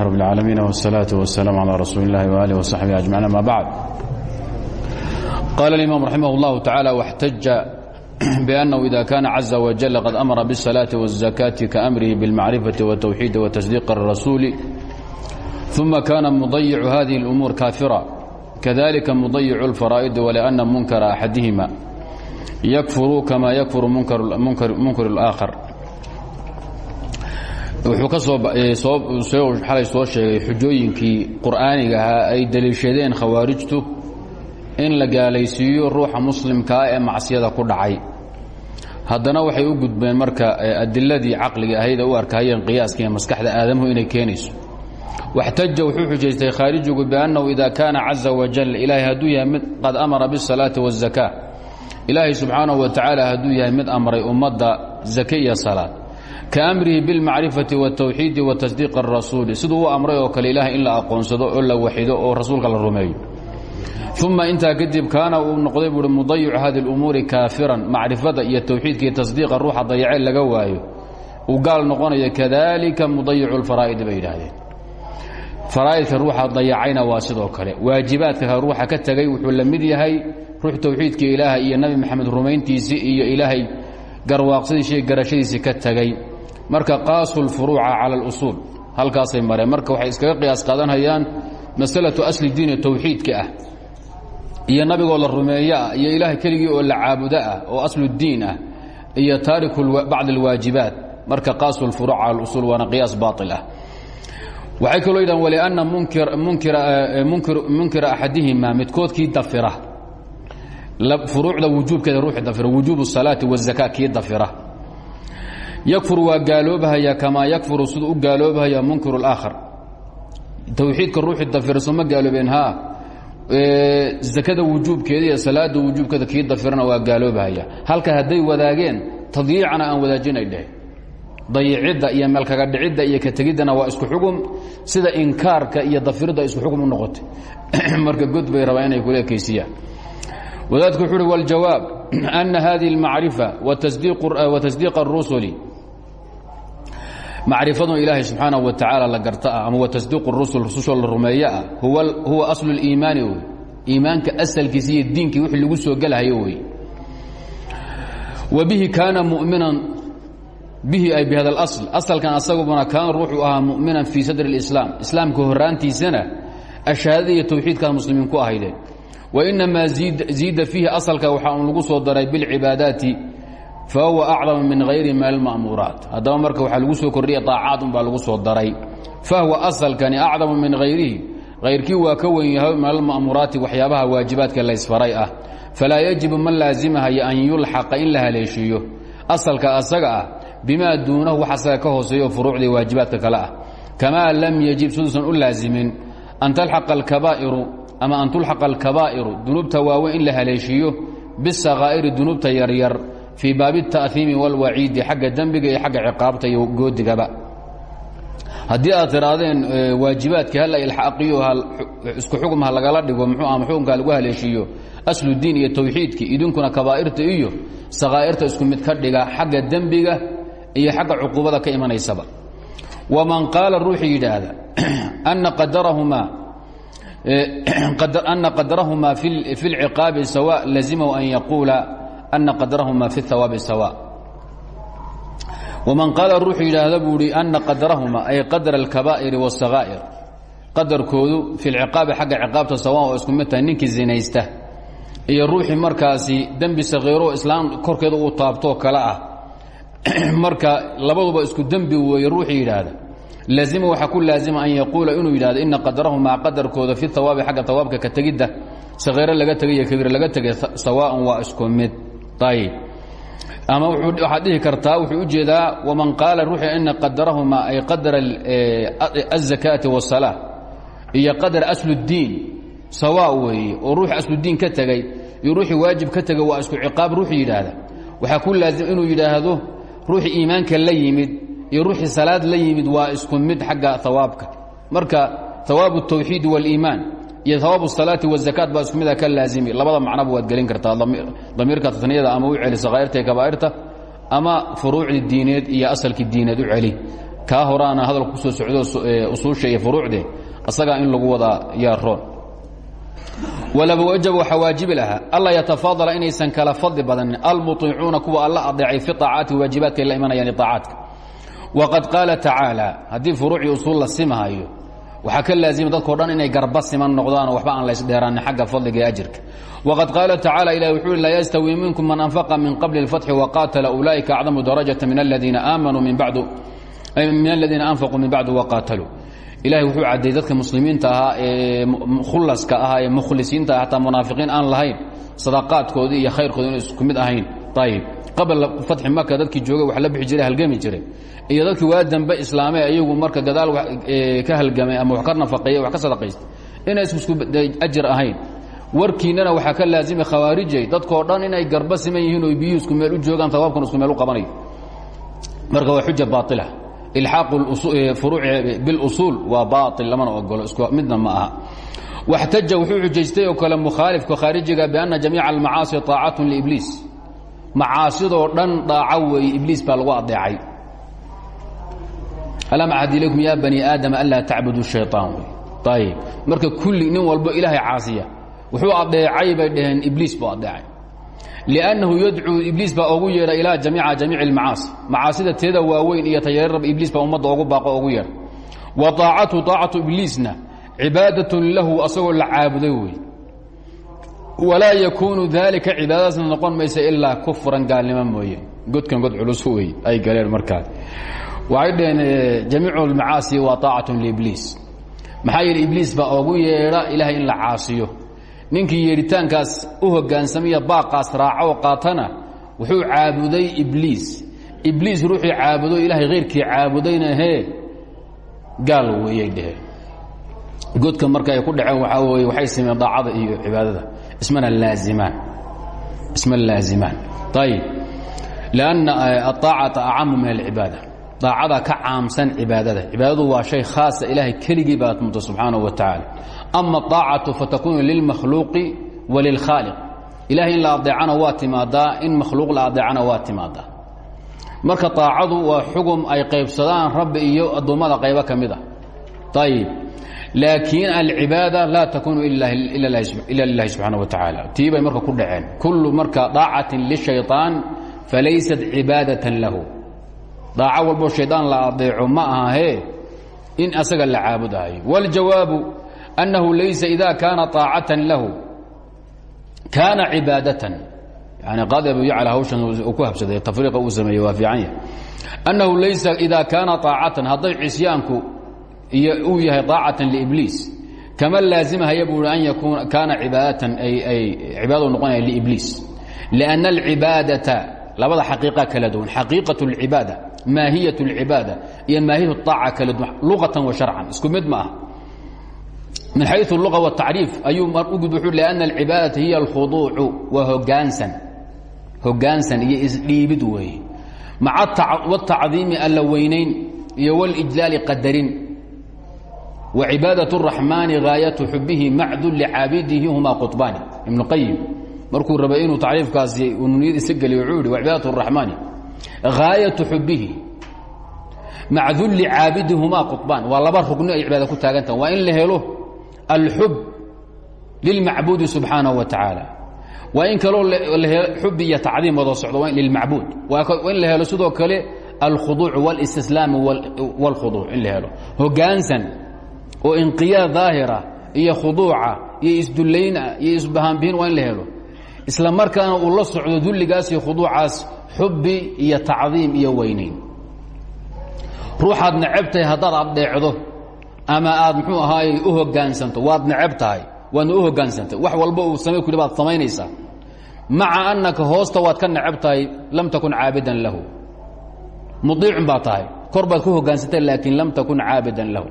رب العالمين والصلاة والسلام على رسول الله وآله وصحبه أجمعين ما بعد قال الإمام رحمه الله تعالى واحتج بأنه إذا كان عز وجل قد أمر بالصلاة والزكاة كأمره بالمعرفة والتوحيد وتصديق الرسول ثم كان مضيع هذه الأمور كافرا كذلك مضيع الفرائض ولأن منكر أحدهما يكفر كما يكفر منكر, منكر, منكر الآخر wuxuu ka soo xalay soo sheegay xujooyinkii qur'aaniga ay deliishadeen khawaarijtu in la gaalaysiiyo ruuxa muslimkaa ee macsiyada ku dhacay. Haddana waxay u gudbeen marka adiladii caqliga ahayd ee u arkahayeen maskaxda aadamuhu inay keenayso. Waxtaja wuxuu xujaystay khaarijigu biannahu ida kaana caza wajal ilaahay hadduu yahay mid qad amara biاsalaati waاzaka ilaahay subxaanahu wa tacaala hadduu yahay mid amray ummadda zake iyo kaamrihi bilmacrifati wاtawxiidi watasdiiq الrasuuli siduu u amray oo kale ilahay in la aqoonsado oo la waxido oo rasuulka la rumeeyo uma intaa kadib kaana uu noqday buui mudayicu hadi اlumuuri kaafiran macrifada iyo tawxiidka iyo tasdiiqa ruuxa dayace laga waayo uu gaal noqonayo kadalika mudayicu اlfaraa'idi bay yidhaahdeen faraa'idka ruuxa dayacayna waa sidoo kale waajibaadka ka ruuxa ka tegay wuxuu la mid yahay ruux tawxiidka ilaahay iyo nabi maxamed rumayntiisii iyo ilaahay garwaaqsadiisi garashadiisii ka tegay marka qaasu lfuruuca cala اlusuul halkaasay mareen marka waxay iskaga qiyaas qaadanhayaan masalatu asli diini tawxiidka ah iyo nabigoo la rumeeyo ah iyo ilaahay keligii oo la caabudo ah oo asludiin ah iyo taariku bacd اlwaajibaat marka qaasu lfuruuc cala اlusuul waana qiyaas baail ah waxay kaloo yidhahan walianna munkira axadihima midkoodkii dafira furuucda wujuubkeeda ruuxi dafira wujuub الsalaati wالzaka kii dafira yakfur waa gaaloobahaya kamaa yakfuru siduu u gaaloobahaya munkir اlaakhar towxiidka ruuxi dafirso ma gaaloobeen ha zakada wujuubkeeda iyo salaada wujuubkeeda kii dafirana waa gaaloobahaya halka hadday wadaageen tadyiicana aan wadaajinay dheh dayicidda iyo meelkaga dhicidda iyo ka tegiddana waa isku xugum sida inkaarka iyo dafiridda isku xugum u noqotay marka god bay rabaa inay kula ekeysiyaan wadaadku wuxu uhi wاljawaab أna hadihi اlmacrifa watasdiiq الrusuli macrifadun ilaahay subxaanahu wa tacaala la garta ah ama wa tasdiiqu rusul rususoo la rumeeyo ah huwa aslu liimaani wey. Iimaanka asalkiisa iyo diinkii wixii lagu soo gelahayo wey. Wa bihi kaana muminan bihi ay bihada alasl asalkan asagubana kaana ruuxuu ahaa mu'minan fii sadri alislaam islaamka horraantiisana ashahaadada iyo tawxiidkaas muslimiin ku ahaydeen. Wa inamaa ziida fiihi asalka waxaa un lagu soo daray bilcibaadaati fahuwa acdamu min hayri min alma'muuraat haddaba marka waxaa lagu soo kordhiya aacaad unbaa lagu soo daray fahwa asalkani acdamu min hayrihi hayrkii waa ka wen yahay min alma'muuraati waxyaabaha waajibaadka laysfaray ah falaa yajibu man laazimahaya an yulxaqa in la haleeshiiyo asalka asaga ah bimaa duunahu wax asaga ka hooseeyo furuucdii waajibaadka kale ah kamaa lam yajib siduusan u laazimin an talxaqa in la haleeshiiyo yaryar fii baabi taaiimi wlwaciidi xagga dembiga iyo agga ciaabta iyo goodigaba haddii aad tiraadeen e, waajibaadkii hala ilxaaqiyo isku xugm ha lagala dhigo mxuu ama xukunka lagu haleeshiiyo asludiin iyo tawxiidkii idinkuna kabaa'irta iyo sakaa'irta isku mid ka dhiga xagga dembiga iyo xagga cuquubada ka imanaysaba waman qaala ruuxii yidhaahda ana qadarahumaa e, fi اlciqaabi sawa lazimahu an yaquula أن يقuuلa أن قدرهma في الثواب سواء ومن قاaل ruuxu yidhaahda buu hi أنa قدرهma أي qدر الكبائر والصغائر qadarkoodu في العقاabi xagga ciقاabta sawاء oo isku mid tahay ninkii zinaysta iyo ruuxii markaasi dembi sakiiro islaam korkeeda uu taabtoo kale ah marka labaduba isku dembi weeye ruuxii yidhaahda laazima waxaa ku laazima an yaquula inuu yidhahdo ina qadarahumaa qadarkooda fi hawaabi xagga hawaabka ka tegidda sakiiro laga tegay iyo kabiir laga tegay sawaaءan waa isku mid ayb ama waxaad dhihi kartaa wuxuu u jeedaa waman qaala ruuxi ina qadarahumaa ay qadara الzakaati والsalaa iyo qadar asludiin sawa weeye oo ruuxi asludiin ka tegey iyo ruuxii waajib ka tegay waa isku ciqaab ruuxu yidhaahda waxaa ku laazima inuu yidhaahdo ruuxii iimaanka la yimid iyo ruuxii salaad la yimid waa isku mid xagga hawaabka marka hawaabu الtawxiid wاliimaan iyo awaab salaati wazakaat baa isku mida ah, ka laazimi. Labada macnaba waad gelin kartaa. Damiirka taniyada ama u celi sakaairta iyo kabaa'irta ama furuucdii diineed iyo asalkii diineed u celi. Kaa horaana hadal ku soo socdo usuusha iyo furuucde asagaa in lagu wadaa yaa roon. Walawajab waxaa waajibi lahaa alla yatafaadala inaysan kala fadli badanin almuicuuna kuwa alla adeecay fi aacaati waajibaadkaay la imanayaan aacaadka waqad qaala tacaala haddii furuucii usuul la simaayo waxaa ka laazima dadkao dhan inay garba siman noqdaanoo waxba aan laysdheeraanin xagga fadliga ajirka. Waqad qaala tacala ilah wuxuu i laa yastawi minkum man anfaqa min qabli اlfatxi waqaatala ulaa'ika acdamu darajata min aladiina aamanuu min bacdu min aladiina anfaquu min bacdu waqaataluu ilahay wuxuu caddeeyey dadka muslimiinta ahaa ee khulaska ahaa ee mukhlisiinta ah munaafiqiin aan lahayn sadaqaadkoodii iyo khayrkoodi isku mid ahayn ayib qabla fatxi maka dadkii joogay wax la bixi jiray halgami jiray. Iyo dadkii waa dambe islaamee ayagu marka gadaal ka halgamay ama wax ka nafaqeeyey wax ka sadaqaystay. Inay isku ajir ahayn. Warkiinnana waxaa ka laazimay khawaarijay dadkoo dhan inay garba siman yihiin oo biyuhu isku meel u joogaan tawaabkan isku meel u qabanayo marka waa xuja baailah ilxaaqu furuuci bilusuul waa baail lamana ogolo isku midna ma aha. Waxtaja wuxuu xujaystay oo kale mukhaalifka khaarijiga bianna jamiica almacaasi طaacatun liibliis macaasidoo dhan dhaaco weeye ibliis baa lagu adeecay alam axad ilaykum ya bani aadama anlaa tacbudu shayطaan wey ayib marka kulli nin walbo ilaahay caasiya wuxuu adeecay bay dhaheen ibliis buu adeecay liannahu yadcuu ibliis baa ogu yeedha ilaa jamiica jamiici اlmacaasi macaasida teeda waaweyn iyo tayaararba ibliis baa ummadda ogu baaqo ogu yeedha wa طaacatu طaacatu ibliisna cibaadatun lahu asagoo la caabuday wey walaa yakuunu daalika cibaadadaasna noqon maysa ilaa kufran gaalnimo mooye. Godkan god culus wey ay galeen markaas waxay dhaheen jamiicu اlmacaasi waa طaacatun liibliis. Maxaa yeele ibliis baa ogu yeedha ilahay in la caasiyo. Ninkii yeedhitaankaas u hogaansamiya baaqaas raaco qaatana wuxuu caabuday ibliis. Ibliis ruuxii caabudo ilaahay khayrkii caabudayna hee gaal weeyay dheheen godka marka ay ku dhaceen waxaa weye waxay sameen daacada iyo cibaadada ismana laazimaan isma laazimaan ayib lianna aطaacata acamu min alcibaada daacada ka caamsan cibaadada cibaadadu waa shay khaasa ilaahay keligii baad muddo subxaanaه wa tacaala ama aacatu fatakunu lilmakhluuqi walilkhaaliq ilahay in la adeecana waa timaadaa in makhluuq la adeecana waa timaadaa marka aacadu waa xugum ay qaybsadaan rabbi iyo addoommada qaybo ka mid a ayib laakiin alcibaada laa takunu ila lilahi subxaana wa tacaala tii bay marka ku dhaceen kullu marka daacatin lishayطaan falaysat cibaadatan lahu daaco walbo shaydaan la adeeco ma ahahe in asaga la caabudayo wاljawaabu أنه laysa إida kaana طاacaة lahu kaana cibaadaة yani qaadi abu yacla hawshan uu ku habsaday tafriiqa uu sameeyey waa fiican yahay أنahu laysa إida kaana طaacatan hadday cisyaanku iyo uu yahay طaacatan لإbliis kama laazimahaya buu an yakuna kaana cibaadatan ay cibaadadu noqonaya لإbliis لأن الcibaadaةa labada xaqiiqa kala duwan xaqiiqaة الcibaadة maahiyaة الcibaadة iyo maahiyaة الطaaca kala duwan luغaةa wa شharcan isku mid ma ah min xayu اluga wاtacriif ayuu u gud wuxuu le ana alcibaadata hiya alkhuduucu waa hogaansan hogaansan iyo isdhiibid weeye maca wاtacdiimi alla weynayn iyo wاlijlaali qadarin wa cibaadaة الraxmaani gaayatu xubihi macdun licaabidihi huma quطbaani ibn qayim markuu rabay inuu tacriifkaasi uu niyadiisa geliy wuxuu yihi wa cibaadaة الraxmaani gaayatu xubihi macdun licaabidihi huma quطbaan waa laba rugni ay cibaada ku taagantaha waa in la helo alxub lilmacbuudi subxaanaه wa tacaala waa in kaloo xub iyo tacdiim wada socdo lilmacbuud waa in la helo sidoo kale alkhuduuc wاlistislaam wاlkhuduuc in la helo hogaansan oo inqiyaad daahira iyo khuduuca iyo isdulayna iyo isbahaanbihin waa in la helo. Isla markaana uu la socdo dulligaas iyo khuduucaas xubi iyo tacdiim iyo weynayn ruuxaad necabtahay haddaad addeecdo ama aad mxuu ahaay u hogaansanto waad necab tahay waadna u hogaansantay wax walba uu samay ku baad samaynaysaa. Maca annaka hoosta waad ka necab tahay lam takun caabidan lahu. Mudiicun baa tahay kor baad ku hogaansantay laakiin lam takun caabidan lahu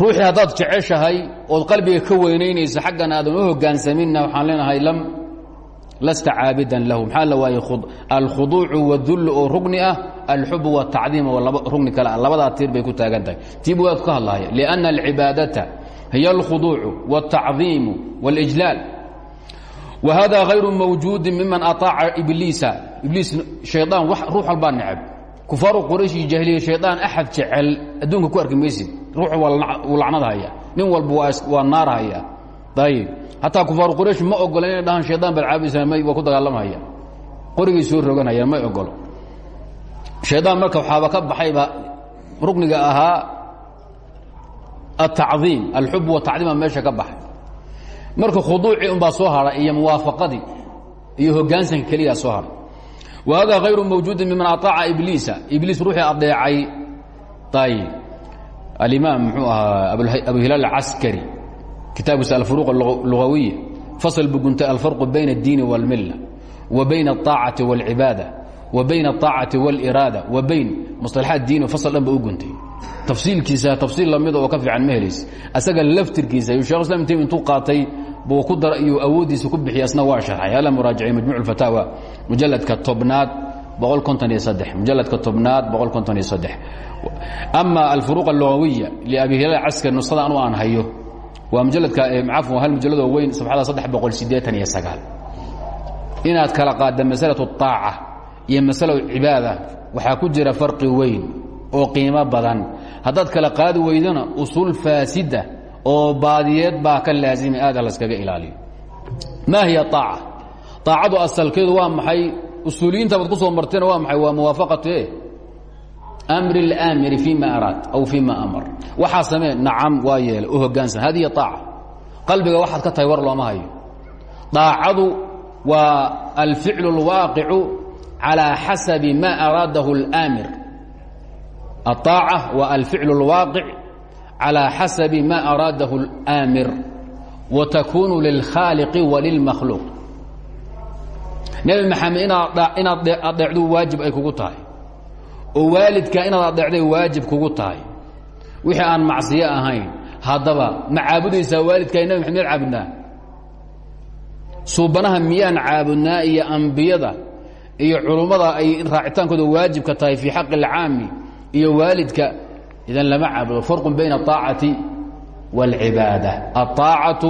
ruuxii haddaad jeceshahay ood qalbiga ka weynaynayso xaggan aadan u hoggaansaminna waxaan leenahay lasta caabidan lahu. Maxaa la waayey alkhuduucu wadull oo rugni ah alxubu wataciim oo rugni kale ah. Labadaa tiir bay ku taagan tahay. Tiibu waad ka hadlahaya lianna alcibaadata hiya alkhuduucu wاltaciimu wاlijlaal wa hada hayru mawjuudin miman aaaca ibliisa. Ibliis hayaan ruux walbaa necab kufaaru quraysh iyo jahiliya shayaan axad jecel. Ku arki ruuxu wuu lacnad haya nin walba waa naar haya ayib hataa kufaaru quraysh ma ogola inay dhahaan shaydaan baad caabudaysaan may waa ku dagaalamhaya qorigay soo roganayaan may ogolo shaydaan marka waxaaba ka baxayba rukniga ahaa atacdiim alxub watacdiima meesha ka baxay. Marka khuduucii unbaa soo hadhay iyo muwaafaqadii iyo hogaansanka keliyaa soo hadhay wa hada hayru mawjuudin miman aطaaca ibliisa. Ibliis ruuxii adeecay ayb alimaam muxuu ahaa abu hilaal acaskari kitaabkiisa alfuruuq lugawiya fasl buguntay alfarqu bayna اddiini wاlmilla wa bayna الطaacati wاlcibaada wa bayna الطaacati wاliraada wa bayn musطalaxaat diini fasl dhan ba u guntay tafsiilkiisa tafsiil lamida oo ka fiican ma helays asaga laftirkiisa yu shekh islam taymi intuu qaatay buu ku dara iyo awooddiisa ku bixiya asna waa sharxay hala muraajacay majmuc اfataawa mujaladka tobnaad mujaladka tobnaad ama alfuruq allugawiya liabi hilaal caskari nusada anu aan hayo waa mujaladka cafwan hal mujalladoo weyn sabxada saddex boqol siddeetan iyo sagaal. Inaad kala qaada masalatu طaaca iyo masala cibaada waxaa ku jira farqi weyn oo qiimo badan. Haddaad kala qaadi weydana usul faasida oo baadiyeed baa ka laazimay aada laskaga ilaaliyo. Maa hiya aaca aacadu asalkeedu waa maxay? usuuliyiinta baad ku soo marteen waa maxay waa muwaafaqatu e amri اlaamiri fima araad aw fima amar waxaa samee nacam waa yeelay u hogaansan hadihi aaca qalbiga waxaad ka tahay war looma hayo aacadu waa alficlu اlwaaqicu calى xasabi ma araadahu اlaamir aaaca waa alficlu اlwaaqic calى xasabi ma araadahu اlaamir wa takunu lilkhaaliqi walilmakhluuq nebi maxamed inaad adeecdu waajib ay kugu tahay oo waalidka inaad adeecday waajib kugu tahay wixii aan macsiyo ahayn haddaba ma caabudaysaa waalidka nabi maxamed miyaad caabudnaa suubanaha miyaan caabudnaa iyo ambiyada iyo culummada ay raacitaankooda waajibka tahay fii xaqi اlcaami iyo waalidka idan lama caabudo farqu bayna الطaacati wاlcibaada aلطaacatu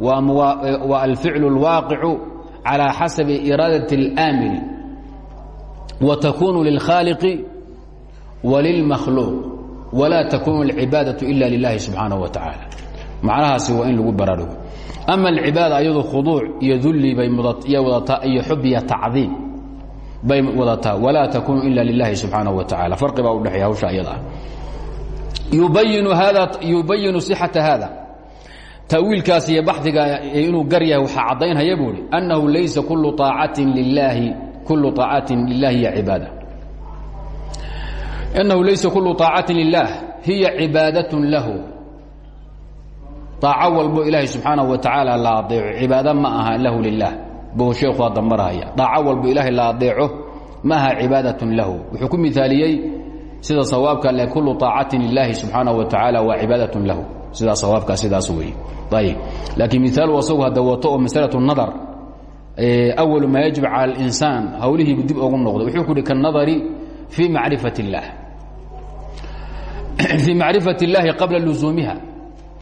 waa alficlu اlwaaqicu calى xasabi iraadaة اlaamiri wa takunu lilkhaaliqi walilmakhluuq walaa takunu اlcibaadaةu ila lilahi subxaanaه wa tacaala macnahaasi waa in lagu baraarugo ama alcibaada ayadu khuduuc iyo dulli bay iyo wadataa iyo xub iyo tacdiim bay wadataa walaa takunu ila lilahi subxaanaه wa tacala farqi baa udhexeeya hawsha ayada ah yubayinu hada yubayinu صixata hada tawiilkaas iyo baxiga inuu gar yahay waxaa caddaynhaya buu hi annahu laysa kullu aacatin lilaahi kullu طaacatin lilahi hiya cibaada annahu laysa kullu طaacatin lilah hiya cibaadatun lahu aaco walbo ilaahay subxaanaه wa tacaala la adeeco cibaado ma aha lahu lilah buu sheekhu hadda marahaya daaco walbo ilaahay la adeeco ma aha cibaadatun lahu wuxuu ku mithaaliyey sida sawaabka le kullu طaacatin lilaahi subxaanaه wa tacaala waa cibaadatun lahu sidaa sawaabkaa sidaas weeye ayb laakiin miaal asagu hadda wato oo masalaة الnadar awalu maa yajib calى اlinsaan hawlihiibu dib ogu noqday wuxuu ku uhi kaالnadari fii macrifaة الlah fii macrifaة الlahi qabla lusuumiha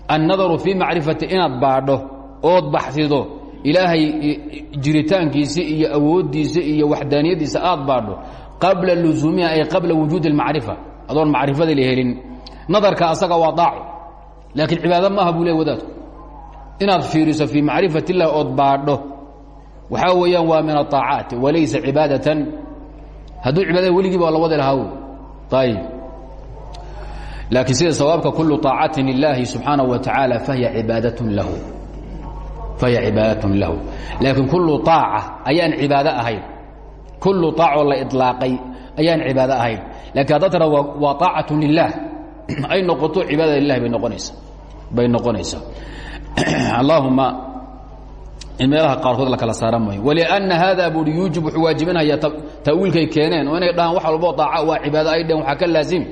annadaru fii macrifati inaad baadho ood baxsido ilaahay jiritaankiisa iyo awooddiisa iyo waxdaaniyadiisa aad baadho qabla lusuumiha ay qabla wujuudi اlmacrifa adoon macrifada la helin nadarka asaga waa daaco laakiin cibaado maaha buu le wadaadku inaad fiiriso fii macrifat اllah ood baadho waxaa weeyaan waa min aطaacaati walaysa cibaadatan hadduu cibaadada weligiiba la wadi lahaa ayb laakiin sida sawaabka kulu طaacatin lilaahi subxaanaه wa tacaala fahiya cibaadatun lahu fahiya cibaadatun lahu laakiin kullu طaaca ayaan cibaado ahayn kullu طaacoo la iطlaaqay ayaan cibaado ahayn lakiin haddaad tara waa طaacatu lilah ay noqoto cibaadada lilahi bay noqonaysa bay noqonaysaa allahuma in meelaha qaarkood la kala saaran mayo wlأna hada bui yuujib wuxuu waajibinaya tawiilkay keeneen oo inay dhahaan wax walbo aaca waa cibaado ay dheen waxaa ka laazim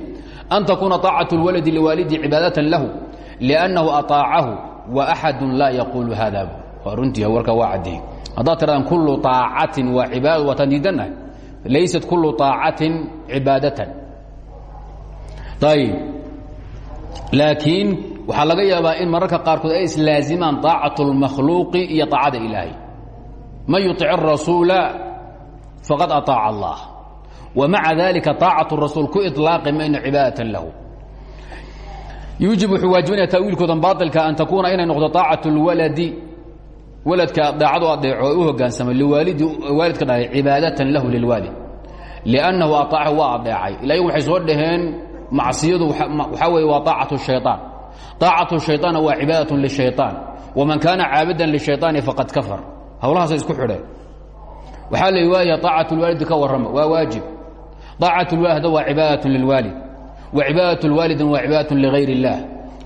an takuuna طaacaة اlwaladi liwaalidi cibaadaة lahu لأnnahu aطaacahu وaxadu laa yaquulu hada waa runtii warka waa caddeey haddaad tiradaan kulu طaacatin waa cibaada waataan diidannahay laysat kulu طaacatin cibaadatan ayb laakiin waxaa laga yaabaa in mararka qaarkood ay islaazimaan طaacaة اlmakhluuqi iyo طaacada ilaahay man yuطic الrasuula faqad aطaaca اllah wamaca dalika طaacaة الrasuul ku iطlaaqi mayno cibaadaة lahu yuujib wuxuu waajibinaya tawiilkoodan baailka an takuuna inay noqdo طaacaة اlwaladi waladka daacadu adeeco u hogaansama liwaalidi waalidka dhalay cibaadatan lahu lilwaalid liannahu aaacahu waa adeecay ila ygu waxay soo dhaheen macsiyadu waxaa weeye waa aacat shayطaan aacat shayطaanna waa cibaadaة lishayطaan waman kaana caabidan lishayطaani faqad kafar hawlahaasay isku xidheen waxaa la waaya aacat اlwaalidi ka warrama waa waajib aacat اlwaalid waa cibaadaة lilwaalid wa cibaadaة اlwaalidin waa cibaadaة ligayr الlah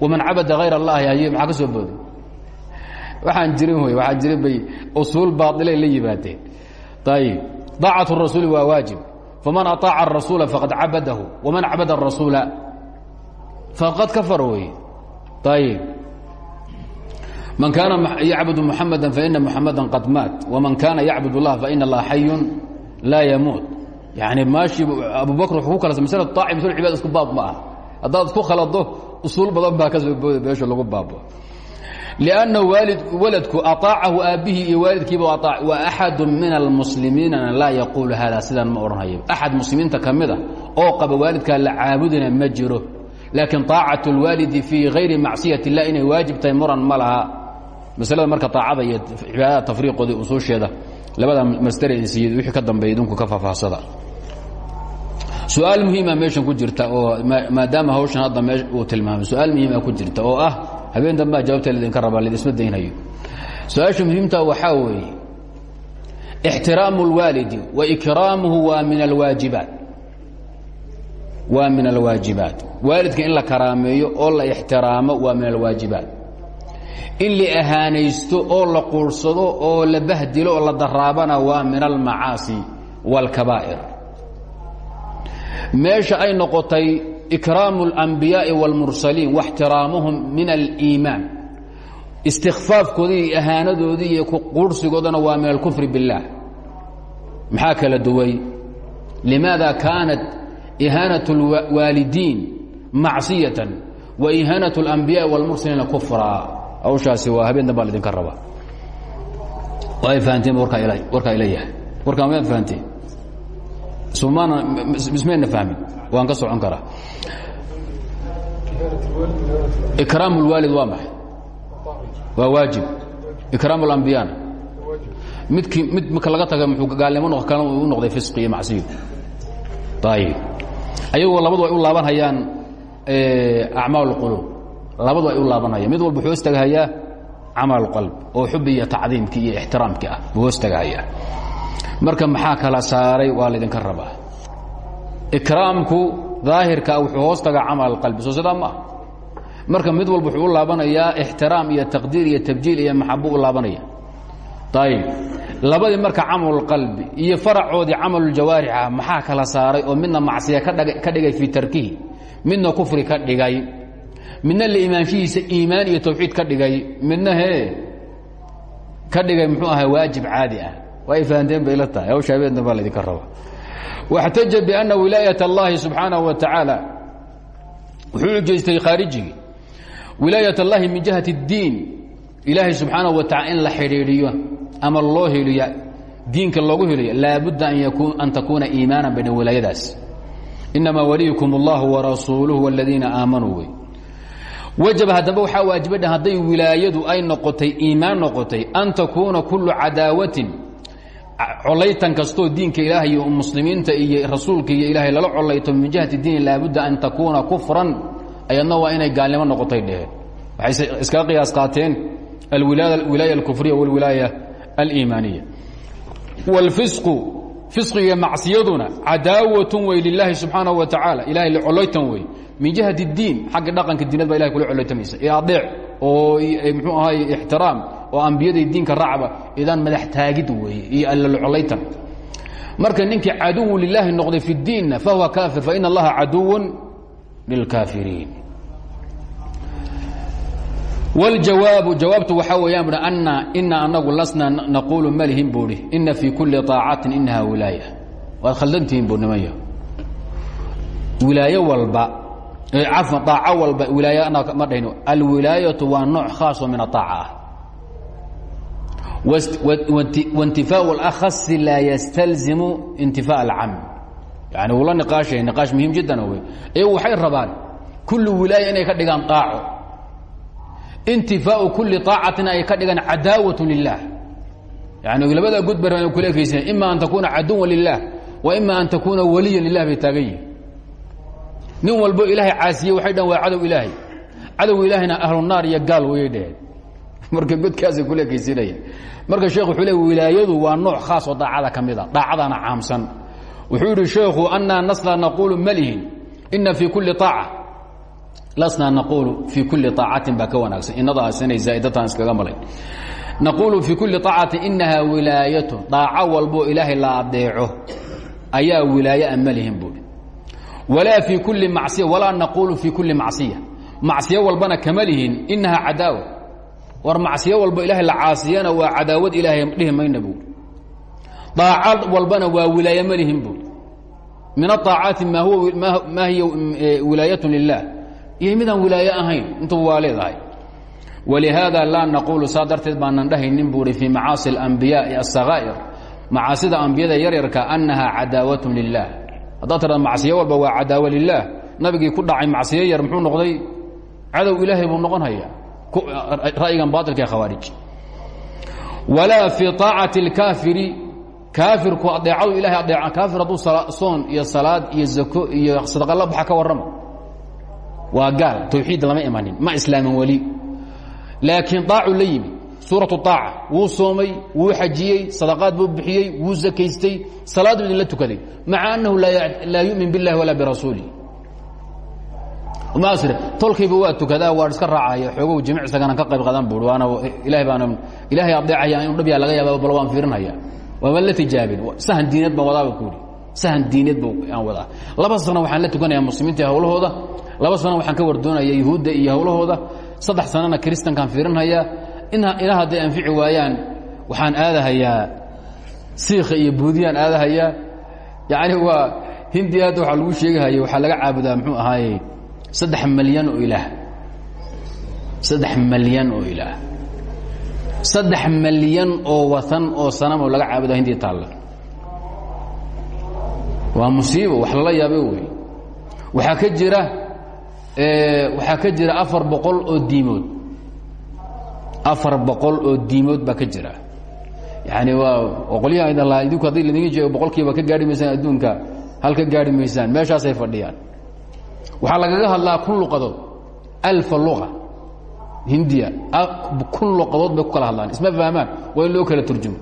waman cabada hayr اllahi haye maxaa ka soo booday waxaan jirin wey waxaan jirin bay usuul baailay la yimaadeen ayib aacat الrasuuli waa waajib faman aطaaca الrasuula faqad cabadahu waman cabada الrasuula faqad kafar wey ayib man kaana yacbud muxamada faina muxamada qad maat waman kaana yacbud اllah faina اllaha xayun laa yamuut yani maashi abubakr wuxuu ku kala masla aaci masl cibad isku baab ma ah haddaad isku khalado usuul badan baa ka soo booda meesha lagu baabo لأnنه waladku aطaacahu aabbihii iyo waalidkiiba aaac wa أxadu min almuslimiinana laa yaquulu hada sidaan ma odhanhayo axad muslimiinta ka mida oo qaba waalidkaa la caabudina ma jiro laakiin طaacaة اlwaalidi fii غayri macصiyaة الlah inay waajib tahay muran ma laha maslada marka aacada iyo cibaadada tafriiqoodii usuusheeda labada masdarsiy wixii ka dambeeya idinku ka faahfaahsada su-aal muhiima meeshan ku jirta oo maadaama hawshan hadda mee uu tilmaamay su-aal muhiima ku jirta oo ah habeen dambaa jawaabta laydinka rabaa laydisma daynhayo su-aasha muhiimta waxaa weeye ixtiraamu اlwaalidi wa ikraamuhu waa min alwaajibaat waa min alwaajibaat waalidka in la karaameeyo oo la ixtiraamo waa min alwaajibaat in la ahaanaysto oo la quursado oo la bahdilo oo la daraabana waa min almacaasi wاlkabaa'ir meesha ay noqotay ikraamu اlanbiyaaءi wاlmursaliin waxtiraamuhum min aliimaan istikfaafkoodii iyo ahaanadoodii iyo quursigoodana waa min alkufri biاllah maxaa kala duway limaada kaanat ihaanaة اlwaalidiin macsiyatan wa ihaanaة اlanbiyaaءi wاlmursaliina kufra hawshaasi waa habeen dambaa laydinka rabaa ay fahanteen warkaa ila yahay warkaa mayaad fahanteen sumana mismayna fahmin waan ka socon karaa ikraam اlwaalid waa maxay waa waajib ikraam اlambiyana midkii mid marka laga taga muxuu gaalnimo kale u noqday fisqi iyo macsiyo ayib ayagoo labadu ay u laabanhayaan acmaal اlqulub labadu ay u laabanhayaan. Mid walba wuxuu hoos tagahayaa camal qalb oo xubi iyo tacdiimkii iyo ixtiraamkii ah buu hoos tagahayaa marka maxaa kala saaray waa laydinka rabaa. Ikraamku daahirka wuxuu hoos tagaa camal qalbi soo sidaa ma ah marka mid walba wuxuu u laabanayaa ixtiraam iyo taqdiir iyo tabjiil iyo maxabo u laabanaya. Ayib labadii marka camalulqalbi iyo faracoodii camaluljawaarix ah maxaa kala saaray? Oo midna macsiya ka dhigay fii tarkihi kufri ka dhigay midna liimaanshihiisa iimaan iyo tawxiid ka dhigay midna hee ka dhigay muxuu ahaa waajib caadi ah. Waa fahanteen bay la tahay. Hawsha habeenna baa laydinka raba. Waxtaja bianna wilaayat allahi subxaanahu wa tacaala wuxuu ujeystay khaarijigii wilaayat allahi min jihati اddiin ilaahay subxaanahu wa tacala la xidhiidhiyo ama loo heliyo diinka loogu heliyo laabudda an takuuna iimaana bayna wilaayadaas inamaa waliyكum اllah وarasuuluه واladiina aamanuu wey wajaba haddaba waxaa waajibadha hadday wilaayadu ay noqotay iimaan noqotay an takuuna kulu cadaawatin colaytan kastoo diinka ilaahay iyo muslimiinta iyo rasuulka iyo ilaahay lala colayto min jihati diini laabudda an takuuna kufran ayadna waa inay gaalnimo noqotay dheheen waxay iskaga qiyaas qaateen alwilaaya alkufriya walwilaaya aliimaaniya. Wاlfisqu fisqiga macsiyaduna cadaawatun wey lilaahi subxaana wa tacaala. Ilahay la colloytan wey min jihat اdiin xagga dhaqanka diinad ba ilahay kula colloytamaysa. Ee adeec oo mxuu ahay ixtiraam oo ambiyada diinka raacba idaan madax taagid weeye iyo alla la collaytan marka ninkii caduwu lilaahi noqday fi diinna fahuwa kaafir faina allaha caduwu lilkaafiriin wاljawaabu jawaabtu waxaa weeyaan bui ana ina anagu lasna naquulu malihin buuhi ina fii kuli طaacatin inaha wilaaya waad khaldantihiin buu nimanya wilaayo walba cafan aaco walba wilaaya ma dhahno alwilaayatu waa nooc khaaso min aaaca ah waintifaaء اlأkhasi laa ystalzimu intifaaء اlcam yani wuu la niqaashaya niqaash muhiim jiddan wey iyagu waxay rabaan kulli wilaaya inay ka dhigaan aaco intifaau kulli aacatina ay ka dhigaan cadaawat lilah yani labada gudbar kula ekaysan ima an takuuna caduwa lilah wa ima an takuuna waliya lilah bay taagan yihiin nin walbo ilaahay caasiye waxay dhan waa cadow ilaahay cadow ilaahayna ahlunaar iyo gaal wayay dheheen marka godkaasay kula ekaysinayaan marka sheekh wuxuu le wilaayadu waa nooc khaas oo daacada ka mida daacadana caamsan. Wuxuu yidhi sheekhu anaa nasla naquulu malihin ina fii kulli aaca lasnaa naquulu fii kulli aacatin baa ka wanaagsan. Inadaas inay zaa'idatan iskaga malay naquulu fii kulli aacatin inahaa wilaayatu daaco walboo ilaahay la adeeco ayaa wilaaye a malihin buui walaa fii kulli macsiya walaa naquulu fii kulli macsiya. Macsiyo walbana kama lihin inahaa cadaawa war macsiyo walbo ilaahay la caasiyana waa cadaawad ilaahay dhihi mayna buui daacad walbana waa wilaaye ma lihin buui min aaacaati maa hiya wilaayatu lilah iyo midaan wilaaye ahayn intuba waa leedahay walihaada laa naquulu saa darteed baanan dhahaynin buui fii macaasi اlambiyaai asakaa'ir macaasida ambiyada yaryarka annaha cadaawat lilah haddaad tirada macsiyo walba waa cadaawa lilah nabigii ku dhacay macsiyo yar muxuu noqday cadow ilaahay buu noqon haya ra'yigan baailka ee khawaarij walaa fii طaacati اlkaafiri kaafirku adeecadu ilahay adeeca kaafir hadduu soon iyo salaad iyo zako iyo sadaqa la baxa ka warrama waa gaal towxiid lama imanin ma islaaman weli. Laakiin daacu la yimi suuratu aaca wuu soomay wuu xajiyey sadaqaad buu bixiyey wuu zakaystay salaad buu idinla tukaday maca annahu laa yumin biاllahi walaa birasuuli tolkiiba waa tukadaa waa iska raacaya xoogow jimicsagana ka qayb qadan buu waana ilahay baana ilaahay adeecaya inu dhab yaa laga yaaba bal waan fiirinaya waama la tijaabin? Sahan diineed baan wadaaba kuuri sahan diineed buu aan wadaa. Laba sana waxaan la tukanayaa muslimiinta hawlahooda laba sano waxaan ka wardoonaya yuhuudda iyo hawlahooda. Saddex sanana kristankaan fiirinhayaa ina hadday anfici waayaan waxaan aadahayaa. Siikha iyo buudiyaan aadahayaa. Yani waa hindi hadda waxaa lagu sheegahaya waxaa laga caabudaa mxuu ahaaye? Saddex malyan oo ilaah. Saddex malyan oo ilaah. Saddex malyan oo watan oo sanamoo laga caabuda hindiya taalla. Waa musiibo wax lala yaabay wey. Waxaa ka jira waxaa ka jira afar boqol oo diimood. Afar boqol oo diimood baa ka jira. Yani waa qolyaha idinla idinku haddii laidinga jeego boqolkiiba ka gaari maysaan adduunka hal ka gaari maysaan meeshaasay fadhiyaan. Waxaa lagaga hadlaa kun luqadood. Alfa lua hindiya. Kun luqadood bay ku kala hadlaan. Isma fahmaan? Waa in loo kala turjumo.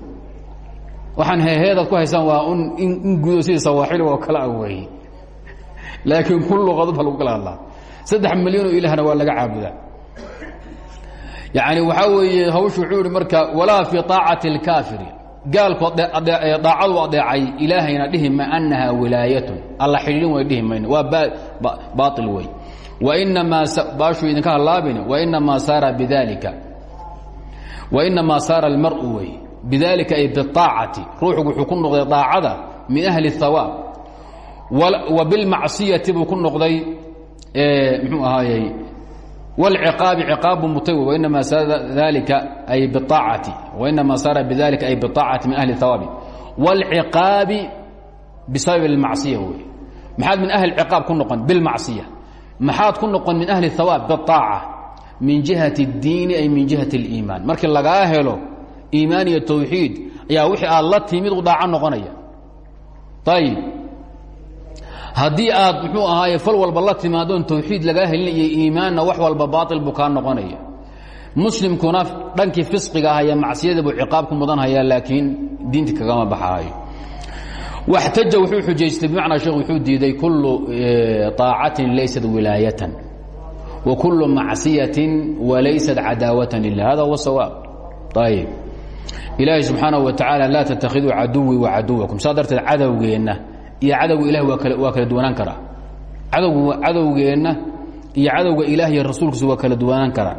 Waxaan heheedaad ku haysaan waa in gudo sidii sawaaxili oo kale ah weeye laakiin kun luqadood baa lagu kala hadlaa saddex milyanoo ilaahna waa laga caabudaa. Yaani waxaa weeye hawshu wuxuu marka walaa fii aacati اlkaafiri gaalku daacadu adeecay ilaahayna dhihi ma annaha wilaayatun. Alla xidhiidhin way dhihi mayno waa baail wey wainamaa baashuu idinka hallaabin wainamaa saara bidalika wainamaa saara almar'u wey. Bidalika ay biaacati ruuxu wuxuu ku noqday daacada min ahli اhawaab wa bilmacsiyati buu ku noqday mxuu ahaayey wاlciqaabi ciqaabu mutay wainama saara dalika ay biaacati wainama saara bidalika ay biaacati min ahli hawaabi wاlciqaabi bisabab اlmacصiya wey maxaad min ahli ciqaab ku noqon bilmacصiya maxaad ku noqon min ahli hawaab biaaca min jihati اdiini ay min jihati اliimaan markii lagaa helo iimaan iyo tawxiid ayaa wixii aad la timid u dhaaco noqonaya ayib haddii aad muxuu ahaaye fal walba la timaadoon tawxiid lagaa helin iyo iimaanna wax walba baail buu kaa noqonaya. Muslimkuna dhankii fisqiga ah iyo macsiyada buu ciqaab ku mudanhayaa laakiin diinti kagama baxaayo. Waxtaja wuxuu xujaystay bimacnaa sheekh wuxuu diiday kullu طaacatin laysat wilaayatan wa kullu macsiyatin walaysat cadaawatan lilah hada huwa sawaab. Ayib ilaahay subxaanaه wa tacaala laa tattakhiduu caduwii wa caduwakum saa darteed cadowgeenna iyo cadowga ilahi waa kala duwanaan karaa cadowgeenna iyo cadowga ilaah iyo rasuulkiisa waa kala duwanaan karaa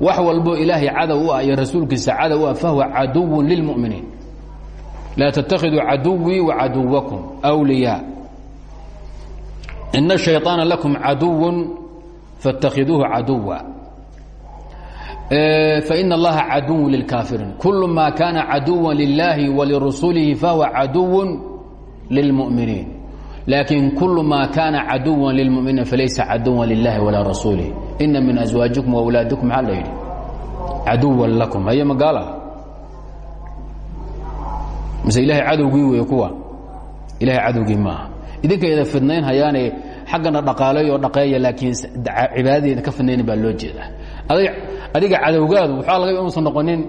wax walboo ilaahay cadow u ah iyo rasuulkiisa cadow u ah fahwa caduwun lilmuminiin laa tattakhiduu caduwii wa caduwakum wliyaa ina shayطaana lakum caduwun faاtakhiduuhu caduwa faina allaha caduwun lilkaafiriin kul maa kaana caduwa lilahi walirasulihi fahuwa caduwun lilmuminiin laakiin kul maa kaana caduwa lilmuminiin falaysa caduwa lilahi walaa rasuulih ina min aswaajikum wawlaadikum maxaa la yidhi caduwan lakum haye magaala mise ilahay cadowgii wey kuwa ilahay cadowgii maaha idinka ida fidnayn hayaane xaggana dhaqaaleey oo dhaqeeya laakiin cibaadadeeda ka fidnayn baa loo jeedaa adiga cadowgaadu waxaa laga inuusan noqonin